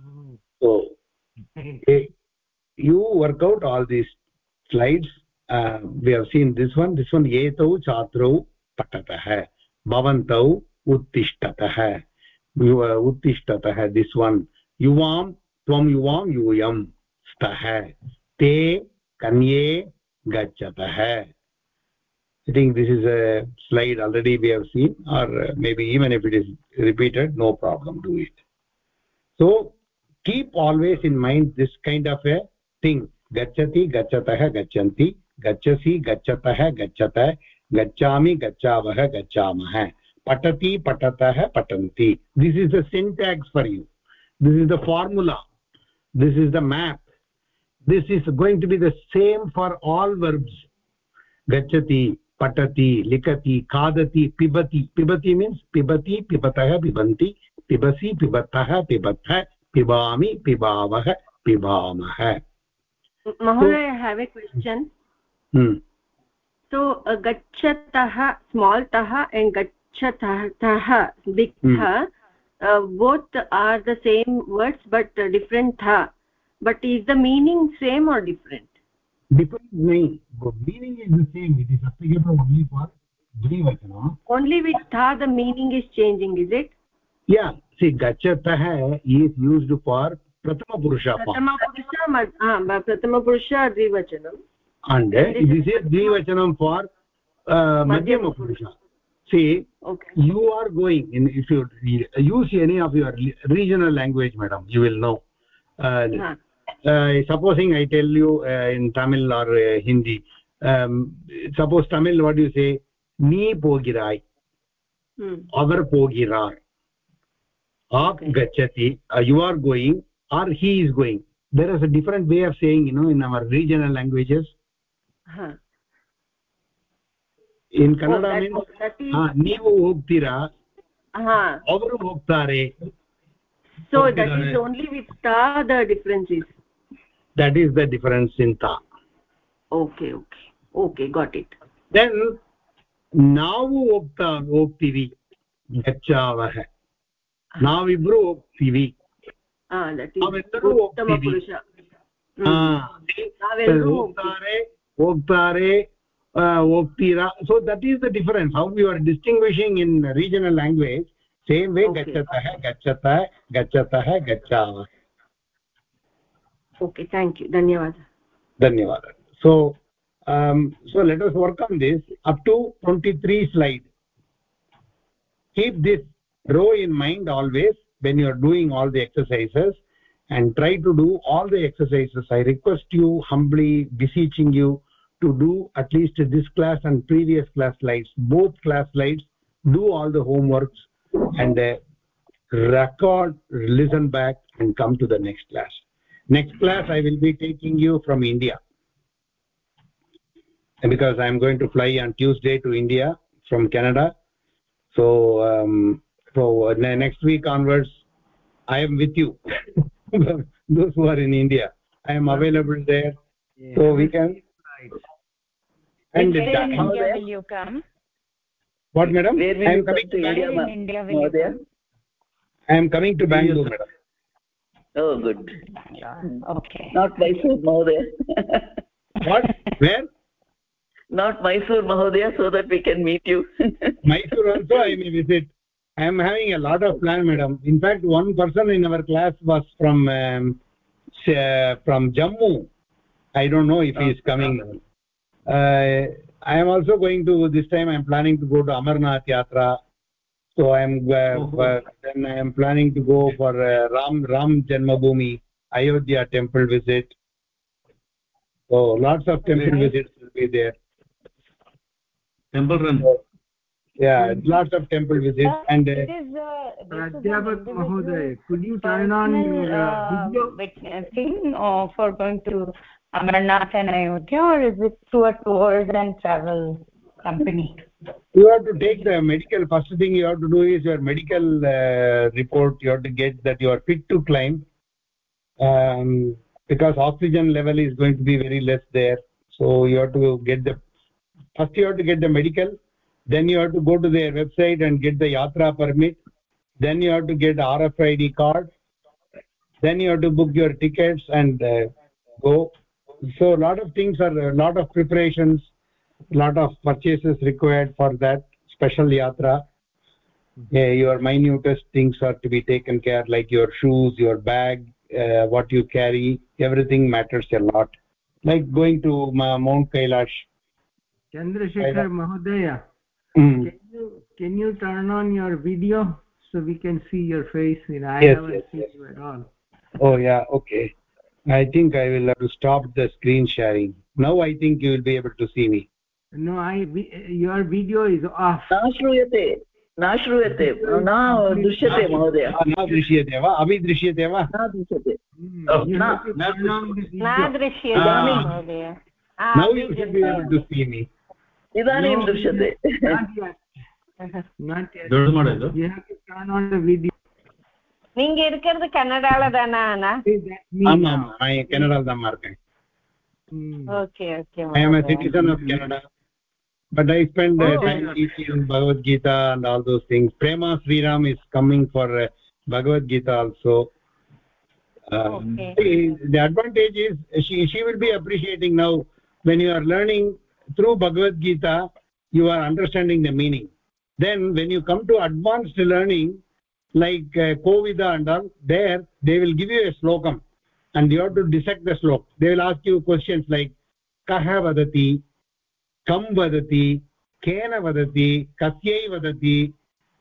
Speaker 1: Mm-hmm. So [laughs] you work out all these slides. Uh, we have seen this one. This one etau chatrau patatah bhavantau uttishtah उत्तिष्ठतः this one युवां त्वं युवां यूयं स्तः ते कन्ये गच्छतः i think this is a slide already we have seen or maybe even if it is repeated no problem do it so keep always in mind this kind of a thing gachati gachatah gachanti gachasi gachatah gachata gachami gachavah gachamah patati patatah patanti this is the syntax for you this is the formula this is the map this is going to be the same for all verbs gachati patati likati khadati pibati pibati means pibati pibatah pibanti pibasi pibatah pibatha pibami pibavah pibamah
Speaker 11: mahoday i have a question
Speaker 1: hmm.
Speaker 11: so uh, gachatah small tah and gachatah both are the same words but different that but is the meaning same और different
Speaker 1: different नहीं meaning is the same it is applicable only for द्विवचन
Speaker 11: only with that the meaning is changing is it
Speaker 1: yeah see गच्छतः is used for प्रथम
Speaker 11: पुरुष प्रथम पुरुष प्रथम पुरुष
Speaker 1: द्विवचनम एंड दिस इज़ द्विवचनम फॉर मध्यम पुरुष। See
Speaker 11: okay.
Speaker 1: you are going in if you use any of your regional language madam you will know. Uh,
Speaker 11: huh.
Speaker 1: uh, supposing i tell you uh, in tamil or uh, hindi um, suppose tamil what do you say? Nee pogirai. Avar pogirar aap
Speaker 11: Okay.
Speaker 1: gachati uh, you are going or he is going. There is a different way of saying you know in our regional languages.
Speaker 11: Huh.
Speaker 1: in
Speaker 11: oh,
Speaker 1: kannada
Speaker 11: that,
Speaker 1: means
Speaker 11: that is
Speaker 1: ha ನೀವು ಹೋಗ್ತೀರಾ
Speaker 11: ha
Speaker 1: ಅವರು ಹೋಗ್ತಾರೆ
Speaker 11: so
Speaker 7: Okay,
Speaker 11: that
Speaker 7: got
Speaker 11: is
Speaker 7: it.
Speaker 11: only with ta the difference is
Speaker 1: that is the difference in ta
Speaker 11: okay okay okay got it
Speaker 1: then ನಾವು ಹೋಗ್ತಾ ಹೋಗ್ತೀವಿ ಗಚ್ಚಾವಹ ನಾವಿಬ್ರು ಹೋಗ್ತೀವಿ
Speaker 11: ah that is
Speaker 1: ನಾವೆಲ್ಲರೂ
Speaker 11: uttama
Speaker 1: ಹೋಗ್ತೀವಿ
Speaker 11: purusha
Speaker 1: ಹಾ,
Speaker 11: ನಾವೆಲ್ಲರೂ
Speaker 1: ಹೋಗ್ತಾರೆ ಹೋಗ್ತಾರೆ Uh, optira. So that is the difference how we are distinguishing in regional language. Same way
Speaker 11: okay.
Speaker 1: gachatah gachatah gachatah gachava
Speaker 11: okay thank you. Dhanyawad
Speaker 1: dhanyawad so um, so let us work on this. Up to 23 slide. Keep this row in mind always when you are doing all the exercises and try to do all the exercises. I request you humbly beseeching you to do at least this class and previous class slides. Both class slides do all the homeworks and uh, record listen back and come to the next class. Next class i will be taking you from india. Because i am going to fly on tuesday to india from canada. So um, so uh, next week onwards i am with you. [laughs] Those who are in india i am available there. So we can and
Speaker 4: Where
Speaker 1: that-
Speaker 4: in India will you come?
Speaker 1: what madam
Speaker 9: Where will
Speaker 1: i am
Speaker 9: you
Speaker 1: coming
Speaker 9: to
Speaker 1: to
Speaker 9: India,
Speaker 4: Where in India will you
Speaker 9: Mahodaya?
Speaker 4: come?
Speaker 1: i am coming to bangalore madam
Speaker 9: Oh, good.
Speaker 4: Okay.
Speaker 9: Not Mysore, Mahodaya.
Speaker 1: what where
Speaker 9: Not Mysore, Mahodaya, so that we can meet you.
Speaker 1: mysore also i may visit i am having a lot of plan madam in fact one person in our class was from um, uh, from jammu i don't know if he is coming uh, i am also going to this time i am planning to go to amarnath yatra so i am uh,
Speaker 7: Oh.
Speaker 1: uh, then i am planning to go for uh, ram ram janmabhoomi ayodhya temple visit so lots of temple
Speaker 7: Great.
Speaker 1: visits will be there
Speaker 7: temple run
Speaker 1: yeah lots of temple visits and uh,
Speaker 4: This is, uh, this
Speaker 6: Pradhyapak
Speaker 4: individual
Speaker 6: Mahoday, could you turn on
Speaker 4: personal,
Speaker 6: your uh,
Speaker 4: uh,
Speaker 6: video?
Speaker 4: vac- uh, thing uh, for going to Amarnath and Ayodhya or is it through a tours and travel company?
Speaker 1: you have to take the medical. First thing you have to do is your medical uh, report. You have to get that you are fit to climb. Um, because oxygen level is going to be very less there. So you have to get the first you have to get the medical. Then you have to go to their website and get the yatra permit. Then you have to get rfid card. Then you have to book your tickets and uh, go so a lot of things are a lot of preparations lot of purchases required for that special yatra uh, your minutest things are to be taken care like your shoes your bag uh, what you carry everything matters a lot like going to Ma- mount kailash
Speaker 6: Chandrasekhar Mahodaya,
Speaker 1: Mm.
Speaker 6: can you can you turn on your video so we can see your face? You know, I
Speaker 1: Yes,
Speaker 6: haven't
Speaker 1: yes,
Speaker 6: seen
Speaker 1: yes.
Speaker 6: you at all.
Speaker 1: oh yeah okay i think i will have to stop the screen sharing. Now i think you will be able to see me.
Speaker 6: No i your video is off.
Speaker 9: न श्रूयते न Na न दृश्यते
Speaker 1: ah, Abhi
Speaker 9: न दृश्यते
Speaker 6: Na
Speaker 9: अपि
Speaker 6: hmm. oh, Na, na, na, दृश्यते
Speaker 4: न दृश्यते
Speaker 1: now you should be able to see me.
Speaker 9: Idanim दृश्यते
Speaker 6: not yet. [laughs] Not yet. you have to turn on the video.
Speaker 4: நீங்க இருக்கிறது கனடால தானா அண்ணா
Speaker 6: Hey, that's me
Speaker 1: ஆமா
Speaker 6: now.
Speaker 1: ஆமா நான் கனடால தான் இருக்கேன்
Speaker 6: Hmm.
Speaker 4: Okay okay
Speaker 1: i am a citizen of canada but i spend uh,
Speaker 4: Oh.
Speaker 1: time teaching bhagavad gita and all those things prema sriram is coming for uh, bhagavad gita also um,
Speaker 4: Okay.
Speaker 1: see, the advantage is she she will be appreciating now when you are learning through bhagavad gita you are understanding the meaning then when you come to advanced learning like uh, kovida and all there they will give you a slokam and you have to dissect the slok they will ask you questions like kaha vadati? Kam vadati? Kena vadati? Kasyai vadati?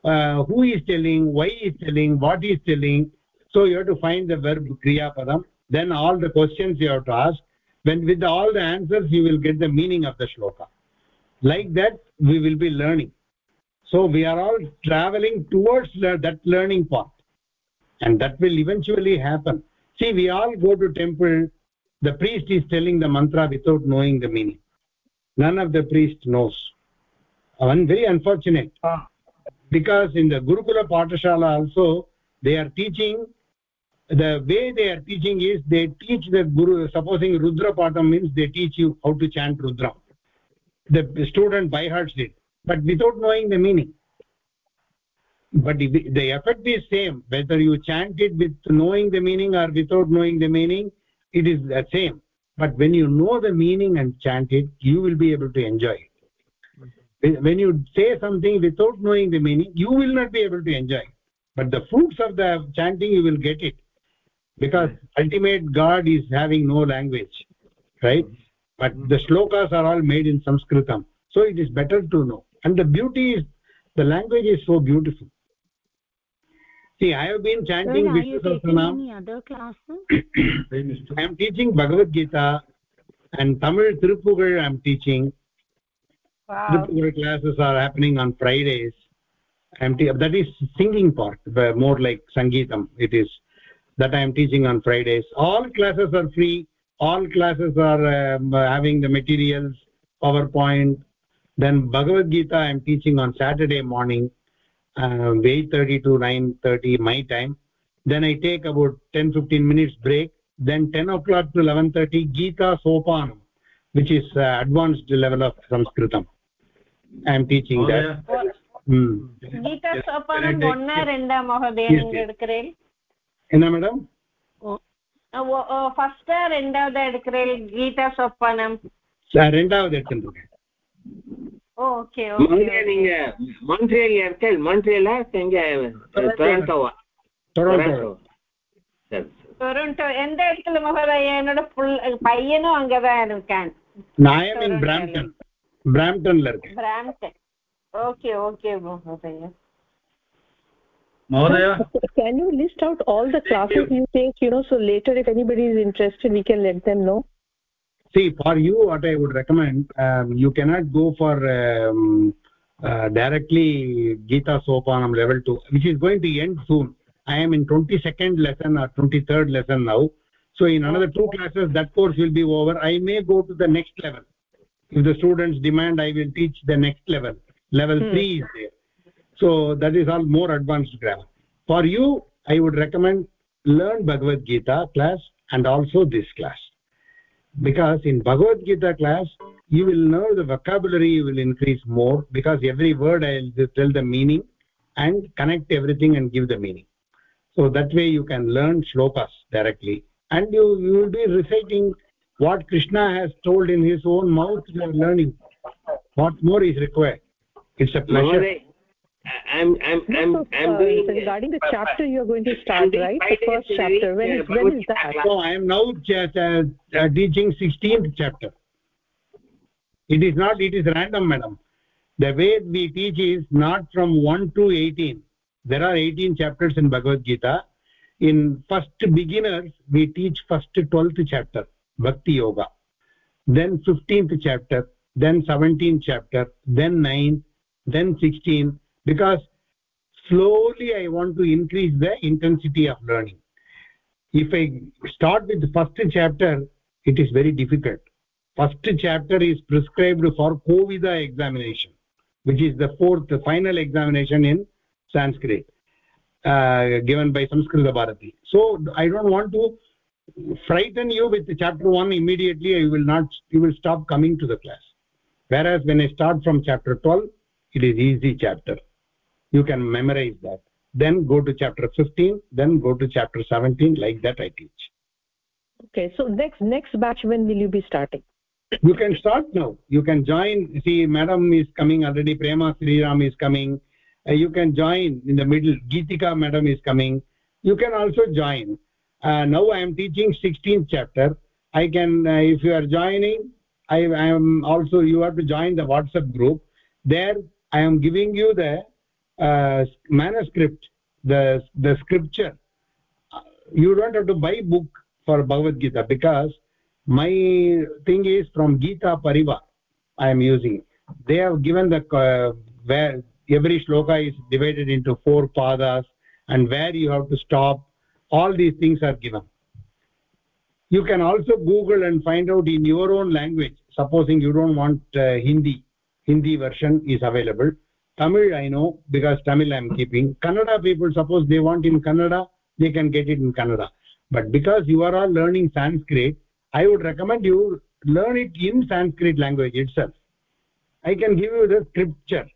Speaker 1: Uh, who is telling? Why is telling? What is telling? So you have to find the verb kriya padam then all the questions you have to ask. When with all the answers you will get the meaning of the shloka like that we will be learning so we are all traveling towards that learning path. And that will eventually happen. See we all go to temple. The priest is telling the mantra without knowing the meaning. None of the priest knows. Very unfortunate. Ah. Because in the gurukula patashala also they are teaching the way they are teaching is they teach the guru supposing rudra patam means they teach you how to chant rudra. The student by hearts it but without knowing the meaning. But the effect is same whether you chant it with knowing the meaning or without knowing the meaning it is the same. But when you know the meaning and chant it you will be able to enjoy it. When you say something without knowing the meaning you will not be able to enjoy it. But the fruits of the chanting you will get it. Because ultimate god is having no language right? But the shlokas are all made in sanskritam. So it is better to know and the beauty is the language is so beautiful. See i have been chanting
Speaker 5: Sir, are you
Speaker 1: vishnu
Speaker 5: taking
Speaker 1: sahasranam
Speaker 5: any other classes? [clears throat]
Speaker 1: I am teaching bhagavad gita and tamil tirupugal i am teaching.
Speaker 4: Wow.
Speaker 1: tirupugal classes are happening on fridays. I am that is singing part more like sangeetam it is that i am teaching on fridays. All classes are free. All classes are um, having the materials powerpoint then bhagavad gita i am teaching on saturday morning uh, 8:30 to 9:30 my time then i take about 10 15 minutes break then 10 o'clock to 11:30 gita sopanam which is uh, advanced level of sanskritam i am teaching that hmm.
Speaker 4: Geetha சோபானம் ஒன்னா ரெண்டா Mahodaya
Speaker 1: Yes,
Speaker 4: நீங்க
Speaker 1: yes.
Speaker 4: எடுக்கிறேன்
Speaker 1: என்ன madam
Speaker 4: ஃபர்ஸ்டா ரெண்டாவது எடுக்கிறேன் கீதா சோபானம்
Speaker 1: ரெண்டாவது எடுத்துருக்கேன்
Speaker 4: ஓகே
Speaker 6: மங்கை
Speaker 4: ஓகே
Speaker 6: நீங்க மான்ட்ரியல் இருக்க மான்ட்ரியலா எங்க டொரண்டோவா
Speaker 1: டொரண்டோ
Speaker 6: சரி
Speaker 4: டொரண்டோ எந்த இடத்துல மகோதயா என்னோட புள்ள பையனும் அங்கதான் இருக்கான்
Speaker 1: நான் இன் பிராம்டன் பிராம்டன்ல இருக்கேன்
Speaker 4: Brampton okay okay Mahodaya
Speaker 7: mahodaya
Speaker 2: Can you list out all the classes you take, you know, so later if anybody is interested, we can let them know?
Speaker 1: See for you what i would recommend um, you cannot go for um, uh, directly gita sopanam level 2 which is going to end soon. I am in 22nd lesson or 23rd lesson now. So in another two classes that course will be over. I may go to the next level. If the students demand i will teach the next level. Level 3 is there. So that is all more advanced grammar. For you i would recommend learn bhagavad gita class and also this class because in bhagavad gita class you will know the vocabulary you will increase more because every word i will tell the meaning and connect everything and give the meaning. So that way you can learn shlokas directly. And you you will be reciting what krishna has told in his own mouth you are learning what more is required. It's a pleasure
Speaker 6: I'm I'm I'm
Speaker 2: So,
Speaker 6: I'm
Speaker 2: uh,
Speaker 6: doing
Speaker 2: regarding the chapter you are going to start, right?
Speaker 6: five
Speaker 2: The first
Speaker 6: days
Speaker 2: chapter.
Speaker 6: week,
Speaker 2: When
Speaker 6: uh,
Speaker 2: is when
Speaker 6: Bhagavad
Speaker 2: is
Speaker 6: Gita
Speaker 2: that?
Speaker 6: No,
Speaker 1: so i am now ch- uh, uh, teaching 16th chapter. It is not it is random madam. The way we teach is not from 1 to 18 there are 18 chapters in bhagavad gita. In first beginners we teach first 12th chapter bhakti yoga. Then 15th chapter then 17th chapter then 9th then 16 because slowly i want to increase the intensity of learning. If i start with the first chapter it is very difficult. First chapter is prescribed for kovida examination which is the fourth final examination in sanskrit uh, given by samskrita bharati. So i don't want to frighten you with chapter 1 immediately. I will not you will stop coming to the class. Whereas when i start from chapter 12 it is easy chapter you can memorize that. Then go to chapter 15 then go to chapter 17 like that i teach.
Speaker 2: Okay, so next next batch when will you be starting?
Speaker 1: you can start now. You can join. See madam is coming already prema sriram is coming. Uh, you can join in the middle. Geetika madam is coming. You can also join. Uh, now i am teaching 16th chapter. I can uh, if you are joining i i am also you have to join the whatsapp group. There i am giving you the manuscript the the scripture you don't have to buy book for bhagavad gita because my thing is from gita parivar i am using. They have given the uh, where every shloka is divided into four padas and where you have to stop all these things are given. You can also google and find out in your own language. Supposing you don't want uh, hindi hindi version is available tamil i know because tamil i am keeping. Kannada people suppose they want in kannada they can get it in kannada. But because you are all learning sanskrit i would recommend you learn it in sanskrit language itself. I can give you the scripture.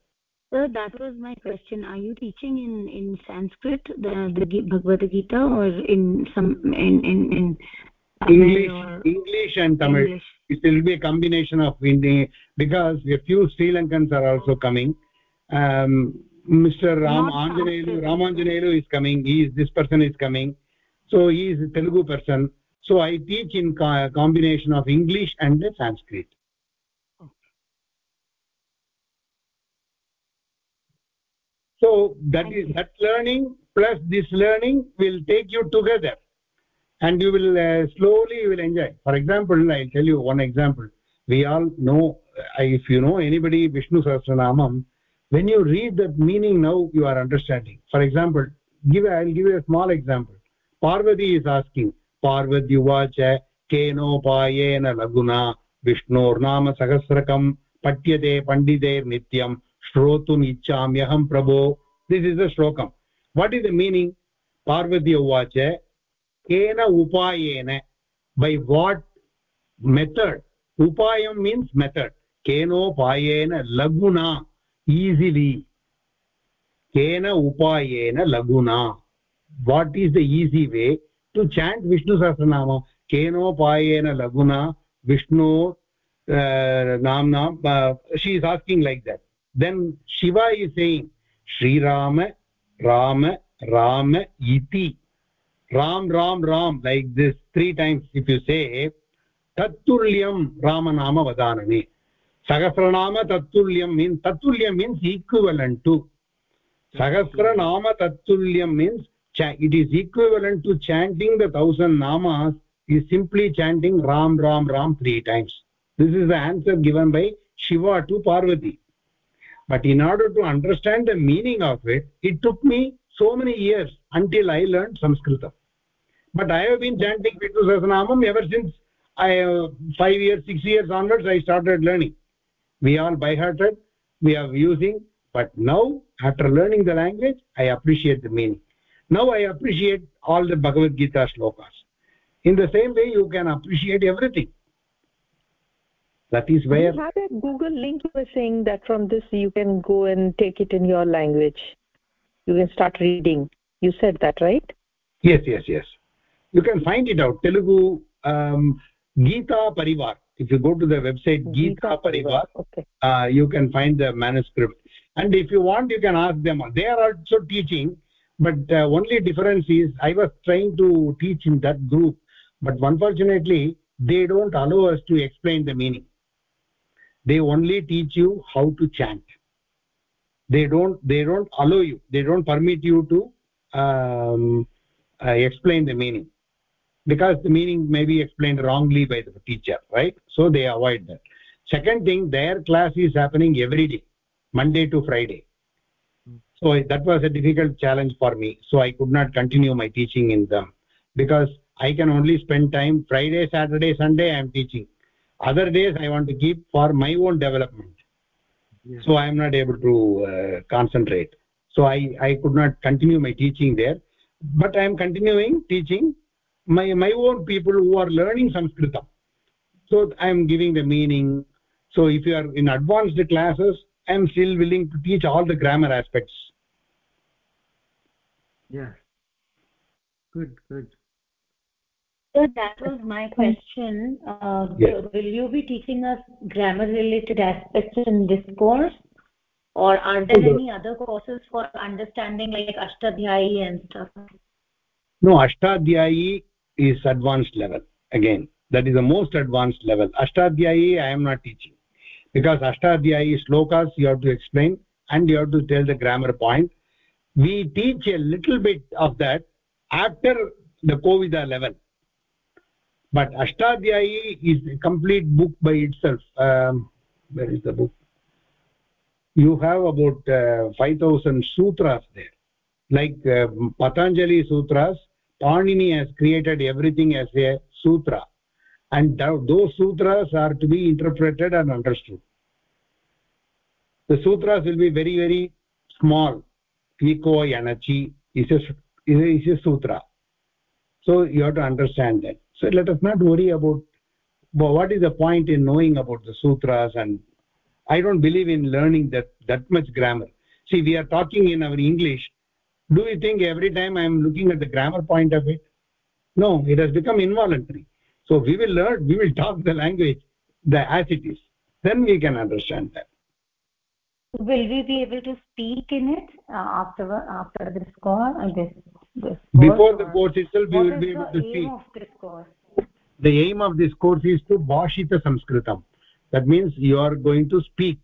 Speaker 5: Sir that was my question. Are you teaching in in sanskrit the the bhagavad gita or in some in in in
Speaker 1: english english and tamil. English. it will be a combination of hindi because a few sri lankans are also coming um, mr ram anjaneyulu ramanjaneyulu is coming. He is this person is coming. So he is a telugu person. So i teach in co combination of english and sanskrit. So that is that learning plus this learning will take you together. And you will uh, slowly you will enjoy. For example i'll tell you one example. We all know uh, if you know anybody vishnu sahasranamam when you read that meaning now you are understanding for example give i'll give you a small example parvati is asking parvati uvacha kenopayena laguna विष्णोर्नाम सहस्रकं पठ्यते पण्डितैर्नित्यं श्रोतुम् इच्छाम्यहं प्रभो this is the श्लोकं what is the meaning Parvati उवाच केन उपायेन by what method upayam means method kenopayena laguna easily. Kena upayena laguna. What is the easy way? To chant vishnu sahasranama. Kenopayena laguna vishnu uh, namna uh, she is asking like that. Then shiva is saying shri rama rama rama iti. Ram ram ram like this three times if you say tattulyam ramanama vadanami sahasranama tattulyam means tattulyam means equivalent to. sahasranama tattulyam means it is equivalent to chanting the thousand namas is simply chanting ram ram ram three times. This is the answer given by shiva to parvati. But in order to understand the meaning of it it took me so many years until i learned sanskrit but i have been chanting vishnu sahasranamam ever since i uh, 5 years 6 years onwards i started learning we all by hearted we are using but now after learning the language i appreciate the meaning. Now i appreciate all the bhagavad gita shlokas. In the same way you can appreciate everything. That is where
Speaker 2: you have a google link you were saying that from this you can go and take it in your language. You can start reading. You said that right?
Speaker 1: Yes yes yes. You can find it out. Telugu um, gita parivar if you go to the website gita, gita parivar
Speaker 2: okay.
Speaker 1: uh, you can find the manuscript. And if you want you can ask them. They are also teaching but uh, only difference is i was trying to teach in that group but unfortunately they don't allow us to explain the meaning. They only teach you how to chant. They don't they don't allow you they don't permit you to um, uh, explain the meaning because the meaning may be explained wrongly by the teacher right? So they avoid that. Second thing their class is happening every day monday to friday. So that was a difficult challenge for me. So i could not continue my teaching in them. Because i can only spend time friday saturday sunday i am teaching. Other days i want to keep for my own development. So i am not able to uh, concentrate. So i i could not continue my teaching there. But i am continuing teaching my my own people who are learning sanskrit so i am giving the meaning. So if you are in advanced classes i am still willing to teach all the grammar aspects.
Speaker 6: Yeah. Good good.
Speaker 5: So that was my question. Uh,
Speaker 1: yes.
Speaker 5: Will you be teaching us grammar-related aspects in this course, or are there any other courses for understanding like Ashtadhyayi and stuff?
Speaker 1: No, Ashtadhyayi is advanced level. Again, that is the most advanced level. Ashtadhyayi I am not teaching because Ashtadhyayi is slokas you have to explain and you have to tell the grammar point. We teach a little bit of that after the Kovida level but ashtadhyayi is a complete book by itself um, where is the book you have about uh, 5000 sutras there like uh, patanjali sutras panini has created everything as a sutra. And those sutras are to be interpreted and understood. The sutras will be very very small. Iko yanachi is a is a, is a sutra. So you have to understand that. So let us not worry about what is the point in knowing about the sutras? And i don't believe in learning that that much grammar. See we are talking in our english do you think every time i am looking at the grammar point of it? No it has become involuntary. So we will learn we will talk the language the as it is. Then we can understand that.
Speaker 4: Will we be able to speak in it uh, after after this course uh, this this
Speaker 1: before the course itself we will be able to speak.
Speaker 4: of this course?
Speaker 1: The aim of this course is to bhashita sanskritam. That means you are going to speak.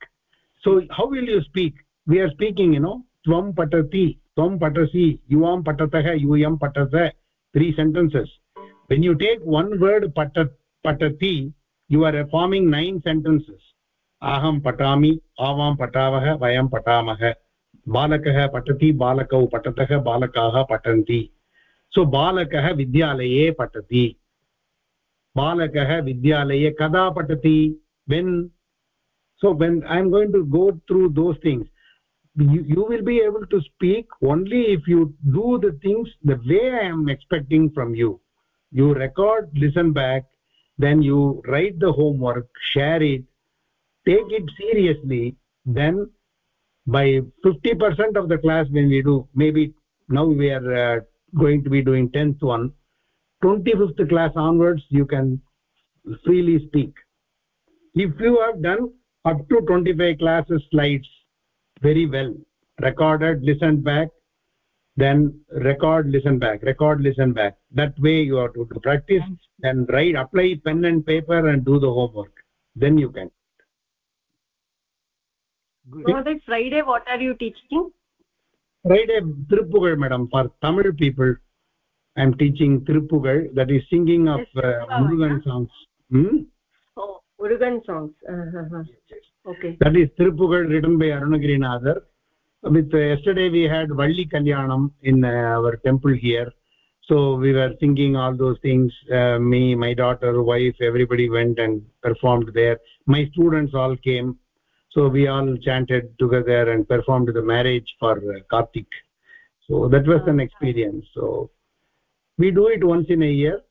Speaker 1: So how will you speak? We are speaking you know tvam patati त्वं पठसि, युवां पठतः, यूयं पठत three sentences when you take one word पठ, पठति यु आर् एफार्मिङ्ग् nine sentences अहं पठामि, आवां पठावः, वयं पठामः. बालकः पठति, बालकौ पठतः, बालकाः पठन्ति. सो बालकः विद्यालये पठति. बालकः विद्यालये कदा पठति? When so when I am going to go through those things you, you will be able to speak only if you do the things the way i am expecting from you. You record listen back then you write the homework share it take it seriously then by 50% of the class when we do maybe now we are uh, going to be doing 10th one 25th class onwards you can freely speak. If you have done up to 25 classes slides very well. Recorded listen back then record listen back record listen back. That way you have to, to practice then write apply pen and paper and do the homework. Then you can.
Speaker 11: Mohoday, friday what are you teaching?
Speaker 1: Friday tiruppugal madam for tamil people. I am teaching tiruppugal that is singing of uh, murugan songs. Hmm?
Speaker 11: oh murugan songs. Uh, uh, uh. Okay.
Speaker 1: That is tiruppugal written by arunagirinadar with uh, yesterday we had valli kalyanam in uh, our temple here. So we were singing all those things uh, me my daughter wife everybody went and performed there. My students all came. So we all chanted together and performed the marriage for uh, kartik. So that was an experience. So we do it once in a year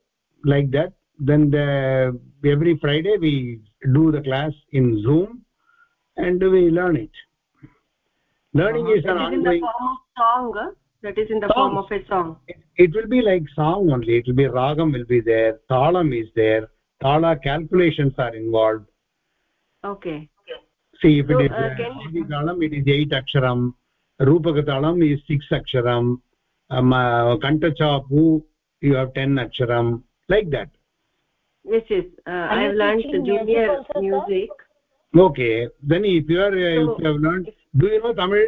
Speaker 1: like that. Then the, every friday we do the class in zoom and we learn it. Learning is an
Speaker 11: that is in the form of song uh? that is in the form of a song.
Speaker 1: It will be like song only. It will be ragam will be there talam is there tala calculations are involved.
Speaker 11: Okay.
Speaker 1: See if
Speaker 11: So,
Speaker 1: it is
Speaker 11: uh,
Speaker 1: uh,
Speaker 11: can-
Speaker 1: Shruti talam it is 8 aksharam rupaka talam is 6 aksharam um, uh, kantachapu you have 10 aksharam like that.
Speaker 11: Yes yes. Uh, i have learned
Speaker 4: teaching
Speaker 11: junior
Speaker 4: music also,
Speaker 11: music
Speaker 1: okay then if you are uh,
Speaker 11: So-
Speaker 1: if you have learned do you know tamil?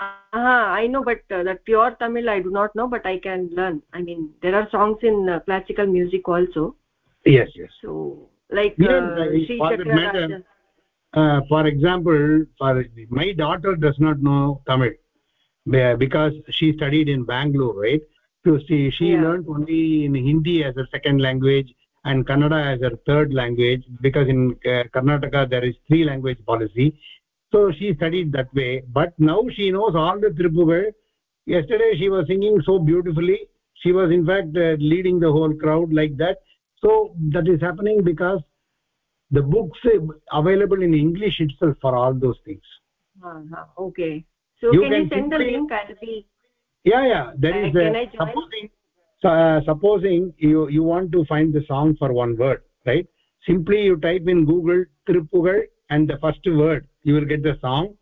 Speaker 11: Uh, i know but uh, that pure tamil i do not know but i can learn. I mean there are songs in uh, classical music also.
Speaker 1: Yes yes.
Speaker 11: So like
Speaker 1: Even,
Speaker 11: uh,
Speaker 1: uh, for matter, uh, for example for my daughter does not know tamil because she studied in bangalore right? So she she
Speaker 11: Yeah.
Speaker 1: learned only in hindi as a second language and kannada as her third language because in uh, karnataka there is three language policy. So she studied that way. But now she knows all the tripugal yesterday she was singing so beautifully. She was in fact uh, leading the whole crowd like that. So that is happening because the books uh, available in english itself for all those things.
Speaker 11: Uh-huh. okay. So
Speaker 1: You
Speaker 11: can,
Speaker 1: can
Speaker 11: you send the link
Speaker 1: yeah yeah. There
Speaker 11: Uh,
Speaker 1: is
Speaker 11: can
Speaker 1: a,
Speaker 11: I
Speaker 1: supposing uh, supposing you you want to find the song for one word right? Simply you type in google tripugal and the first word you will get the song.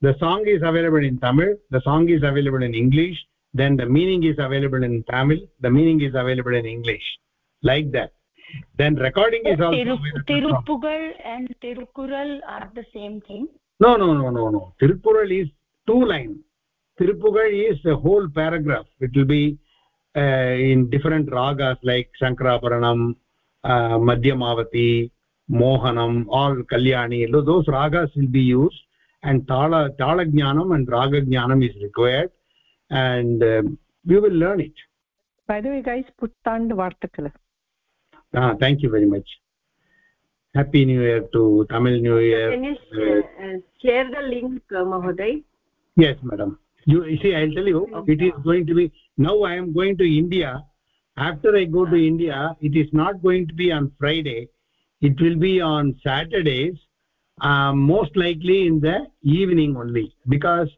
Speaker 1: The song is available in tamil the song is available in english then the meaning is available in tamil the meaning is available in english. Like that. Then recording is also
Speaker 4: Tiru-
Speaker 1: available from-
Speaker 4: and Tirukural are the same thing.
Speaker 1: no no no no no. Tirukural is two line tirupugal is a whole paragraph. It will be in different ragas like shankarabharanam uh, madhyamavati mohanam all kalyani Tho- those ragas will be used and tala tala jnanam and raga jnanam is required and um, you will learn it.
Speaker 2: By the way guys puttand vartakala.
Speaker 1: Ah, thank you very much. Happy new year to tamil new year.
Speaker 11: Can you share, uh, share the link uh, mahoday
Speaker 1: yes madam. You, you see i'll tell you
Speaker 9: Okay.
Speaker 1: it is going to be now i am going to india. After i go to india it is not going to be on friday. It will be on saturdays uh, most likely in the evening only. Because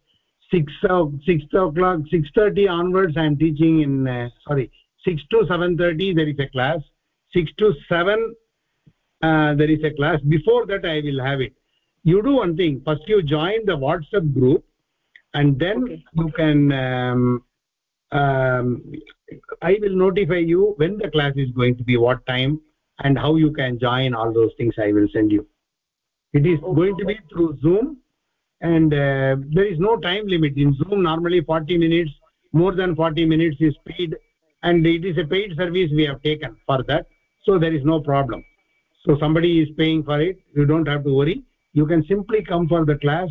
Speaker 1: 6 o- 6 o'clock 6:30 onwards i am teaching in uh, sorry 6 to 7:30 there is a class. 6 to 7 uh, there is a class. Before that i will have it. You do one thing. First you join the whatsapp group and then
Speaker 9: Okay.
Speaker 1: you can um, um, i will notify you when the class is going to be what time and how you can join all those things i will send you. It is
Speaker 9: Okay.
Speaker 1: going to be through zoom and uh, there is no time limit. In zoom normally 40 minutes more than 40 minutes is paid and it is a paid service we have taken for that. So there is no problem. So somebody is paying for it. You don't have to worry. You can simply come for the class.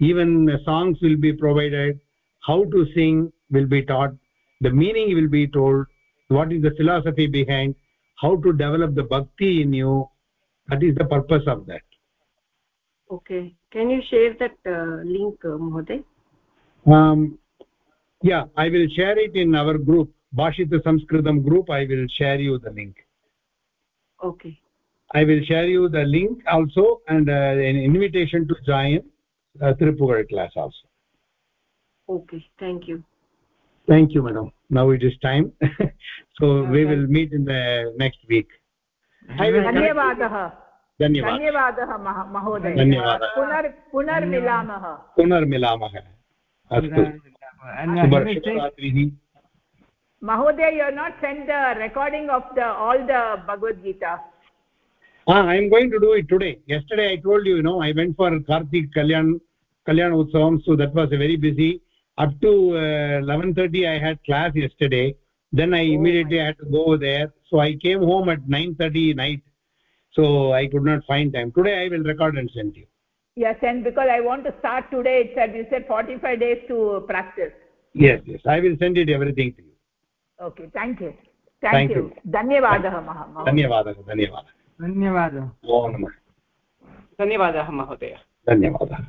Speaker 1: Even songs will be provided. How to sing will be taught the meaning will be told what is the philosophy behind how to develop the bhakti in you that is the purpose of that.
Speaker 11: Okay. Can you share that uh, link uh, mohoday
Speaker 1: um, yeah i will share it in our group bhashita sanskritam group. I will share you the link.
Speaker 11: Okay.
Speaker 1: I will share you the link also and uh, an invitation to join uh, tripugar class also.
Speaker 11: Okay. Thank you
Speaker 1: thank you madam now it is time [laughs] so we will meet in the next week I will connect-
Speaker 8: धन्यवादः
Speaker 1: धन्यवादः
Speaker 8: धन्यवादः मह- महोदय
Speaker 1: धन्यवादः
Speaker 8: पुनर् पुनर्मिलामः
Speaker 1: पुनर्मिलामः अस्तु
Speaker 6: And uh, have a safe-
Speaker 1: शुभरात्रिः
Speaker 8: महोदय यु are not send the recording of the all the Bhagavad Gita
Speaker 1: ah i am going to do it today yesterday i told you you know i went for kartik kalyan kalyan utsavam so that was very busy up to uh, 11:30 i had class yesterday then i immediately had to go there so i came home at 9:30 night so i could not find time today i will record and send you
Speaker 8: yes and because i want to start today itself you said 45 days to practice
Speaker 1: yes yes i will send it everything to you
Speaker 8: okay thank you thank,
Speaker 1: Thank
Speaker 8: you
Speaker 1: you.
Speaker 8: धन्यवादः मह- महोदय
Speaker 1: धन्यवादः धन्यवादः
Speaker 6: धन्यवादः
Speaker 1: ओ नमः
Speaker 12: धन्यवादः महोदय
Speaker 1: धन्यवादः